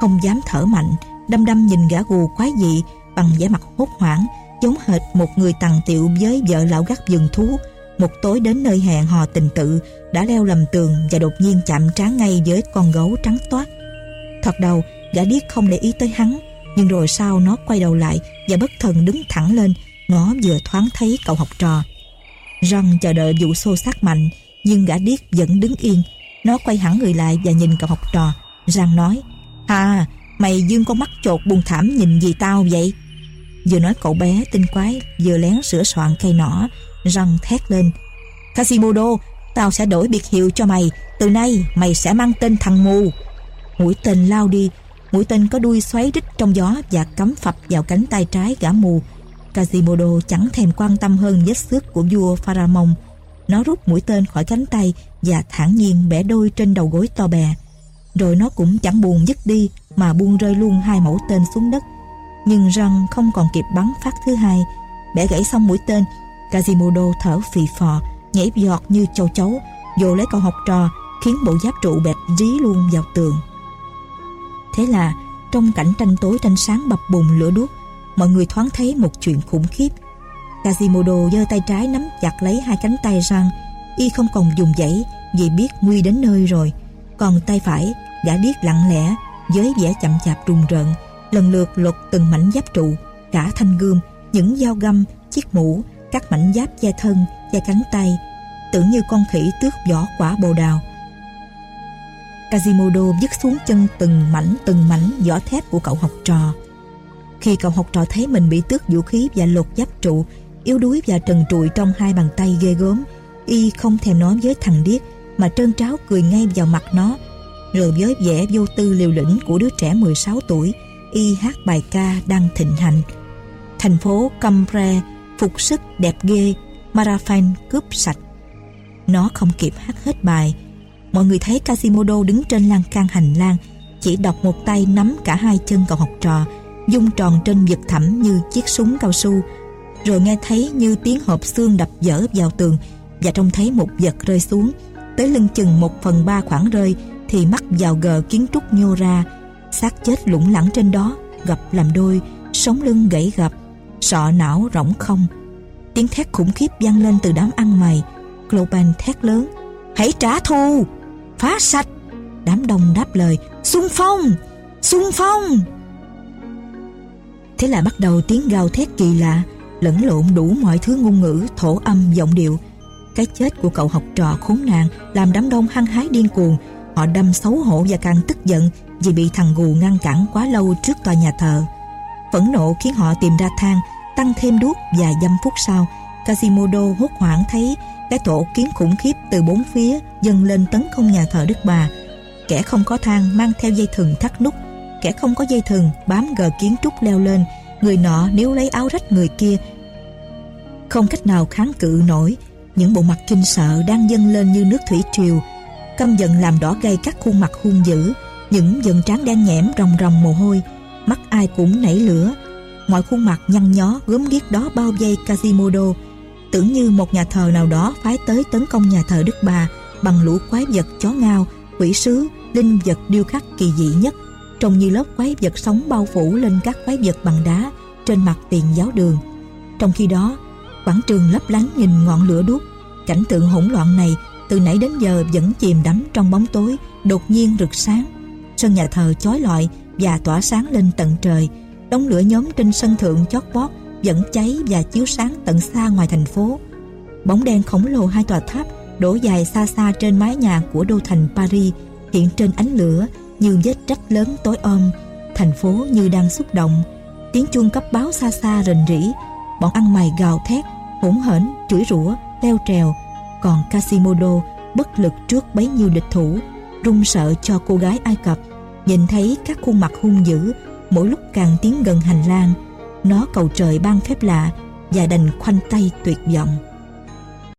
Không dám thở mạnh, đăm đăm nhìn gã gù quái dị bằng vẻ mặt hốt hoảng giống hệt một người tằn tiệu với vợ lão gắt vườn thú một tối đến nơi hẹn hò tình tự đã leo lầm tường và đột nhiên chạm trán ngay với con gấu trắng toát thật đầu gã điếc không để ý tới hắn nhưng rồi sau nó quay đầu lại và bất thần đứng thẳng lên nó vừa thoáng thấy cậu học trò. Răng chờ đợi vụ xô sát mạnh, nhưng gã điếc vẫn đứng yên. Nó quay hẳn người lại và nhìn cậu học trò. Răng nói à mày dương con mắt chột buồn thảm nhìn gì tao vậy? Vừa nói cậu bé tinh quái vừa lén sửa soạn cây nỏ. Răng thét lên Casimodo tao sẽ đổi biệt hiệu cho mày. Từ nay mày sẽ mang tên thằng mù. Mũi tên lao đi mũi tên có đuôi xoáy rít trong gió và cắm phập vào cánh tay trái gã mù. Quasimodo chẳng thèm quan tâm hơn vết xước của vua Pharamond. Nó rút mũi tên khỏi cánh tay và thản nhiên bẻ đôi trên đầu gối to bè. Rồi nó cũng chẳng buồn dứt đi mà buông rơi luôn hai mẫu tên xuống đất. Nhưng răng không còn kịp bắn phát thứ hai. Bẻ gãy xong mũi tên, Quasimodo thở phì phò, nhảy giọt như châu chấu, vô lấy cậu học trò, khiến bộ giáp trụ bẹt dí luôn vào tường thế là trong cảnh tranh tối tranh sáng bập bùng lửa đuốc mọi người thoáng thấy một chuyện khủng khiếp. Quasimodo giơ tay trái nắm chặt lấy hai cánh tay răng, y không còn dùng dãy vì biết nguy đến nơi rồi. Còn tay phải gã điếc lặng lẽ, với vẻ chậm chạp rùng rợn, lần lượt lột từng mảnh giáp trụ, cả thanh gươm, những dao găm, chiếc mũ, các mảnh giáp che thân, che cánh tay, tưởng như con khỉ tước vỏ quả bồ đào. Quasimodo dứt xuống chân từng mảnh từng mảnh vỏ thép của cậu học trò. Khi cậu học trò thấy mình bị tước vũ khí và lột giáp trụ, yếu đuối và trần trụi trong hai bàn tay ghê gớm, y không thèm nói với thằng điếc, mà trơn tráo cười ngay vào mặt nó. Rồi với vẻ vô tư liều lĩnh của đứa trẻ 16 tuổi, y hát bài ca đang thịnh hành. Thành phố Campre phục sức đẹp ghê Marafan cướp sạch. Nó không kịp hát hết bài mọi người thấy Casimodo đứng trên lan can hành lang, chỉ đọc một tay nắm cả hai chân cậu học trò, dung tròn trên vực thẳm như chiếc súng cao su, rồi nghe thấy như tiếng hộp xương đập dở vào tường và trông thấy một vật rơi xuống. Tới lưng chừng một phần ba khoảng rơi thì mắt vào gờ kiến trúc nhô ra, xác chết lủng lẳng trên đó, gập làm đôi, sống lưng gãy gập, sọ não rỗng không. Tiếng thét khủng khiếp vang lên từ đám ăn mày. Clopan thét lớn, hãy trả thù! Phá sạch. Đám đông đáp lời, xung phong! Xung phong! Thế là bắt đầu tiếng gào thét kỳ lạ, lẫn lộn đủ mọi thứ ngôn ngữ, thổ âm, giọng điệu. Cái chết của cậu học trò khốn nạn làm đám đông hăng hái điên cuồng. Họ đâm xấu hổ và càng tức giận vì bị thằng gù ngăn cản quá lâu trước tòa nhà thờ. Phẫn nộ khiến họ tìm ra thang, tăng thêm đuốc và dăm phút sau, Quasimodo hốt hoảng thấy cái tổ kiến khủng khiếp từ bốn phía, dâng lên tấn công nhà thờ Đức Bà. Kẻ không có thang mang theo dây thừng thắt nút. Kẻ không có dây thừng bám gờ kiến trúc leo lên. Người nọ nếu lấy áo rách người kia. Không cách nào kháng cự nổi. Những bộ mặt kinh sợ đang dâng lên như nước thủy triều. Căm giận làm đỏ gay các khuôn mặt hung dữ. Những dần trán đen nhẽm ròng ròng mồ hôi. Mắt ai cũng nảy lửa. Mọi khuôn mặt nhăn nhó gớm ghiếc đó bao vây Quasimodo tưởng như một nhà thờ nào đó phái tới tấn công nhà thờ Đức Bà bằng lũ quái vật chó ngao, quỷ sứ, linh vật điêu khắc kỳ dị nhất. Trông như lớp quái vật sống bao phủ lên các quái vật bằng đá trên mặt tiền giáo đường. Trong khi đó, quảng trường lấp lánh nhìn ngọn lửa đuốc. Cảnh tượng hỗn loạn này từ nãy đến giờ vẫn chìm đắm trong bóng tối, đột nhiên rực sáng. Sân nhà thờ chói lọi và tỏa sáng lên tận trời. Đống lửa nhóm trên sân thượng chót vót vẫn cháy và chiếu sáng tận xa ngoài thành phố. Bóng đen khổng lồ hai tòa tháp đổ dài xa xa trên mái nhà của đô thành Paris hiện trên ánh lửa như vết rách lớn tối om. Thành phố như đang xúc động. Tiếng chuông cấp báo xa xa rền rỉ bọn ăn mày gào thét, hỗn hển, chửi rủa, leo trèo. Còn Casimodo bất lực trước bấy nhiêu địch thủ, run sợ cho cô gái Ai Cập. Nhìn thấy các khuôn mặt hung dữ, mỗi lúc càng tiến gần hành lang nó cầu trời ban phép lạ và đành khoanh tay tuyệt vọng.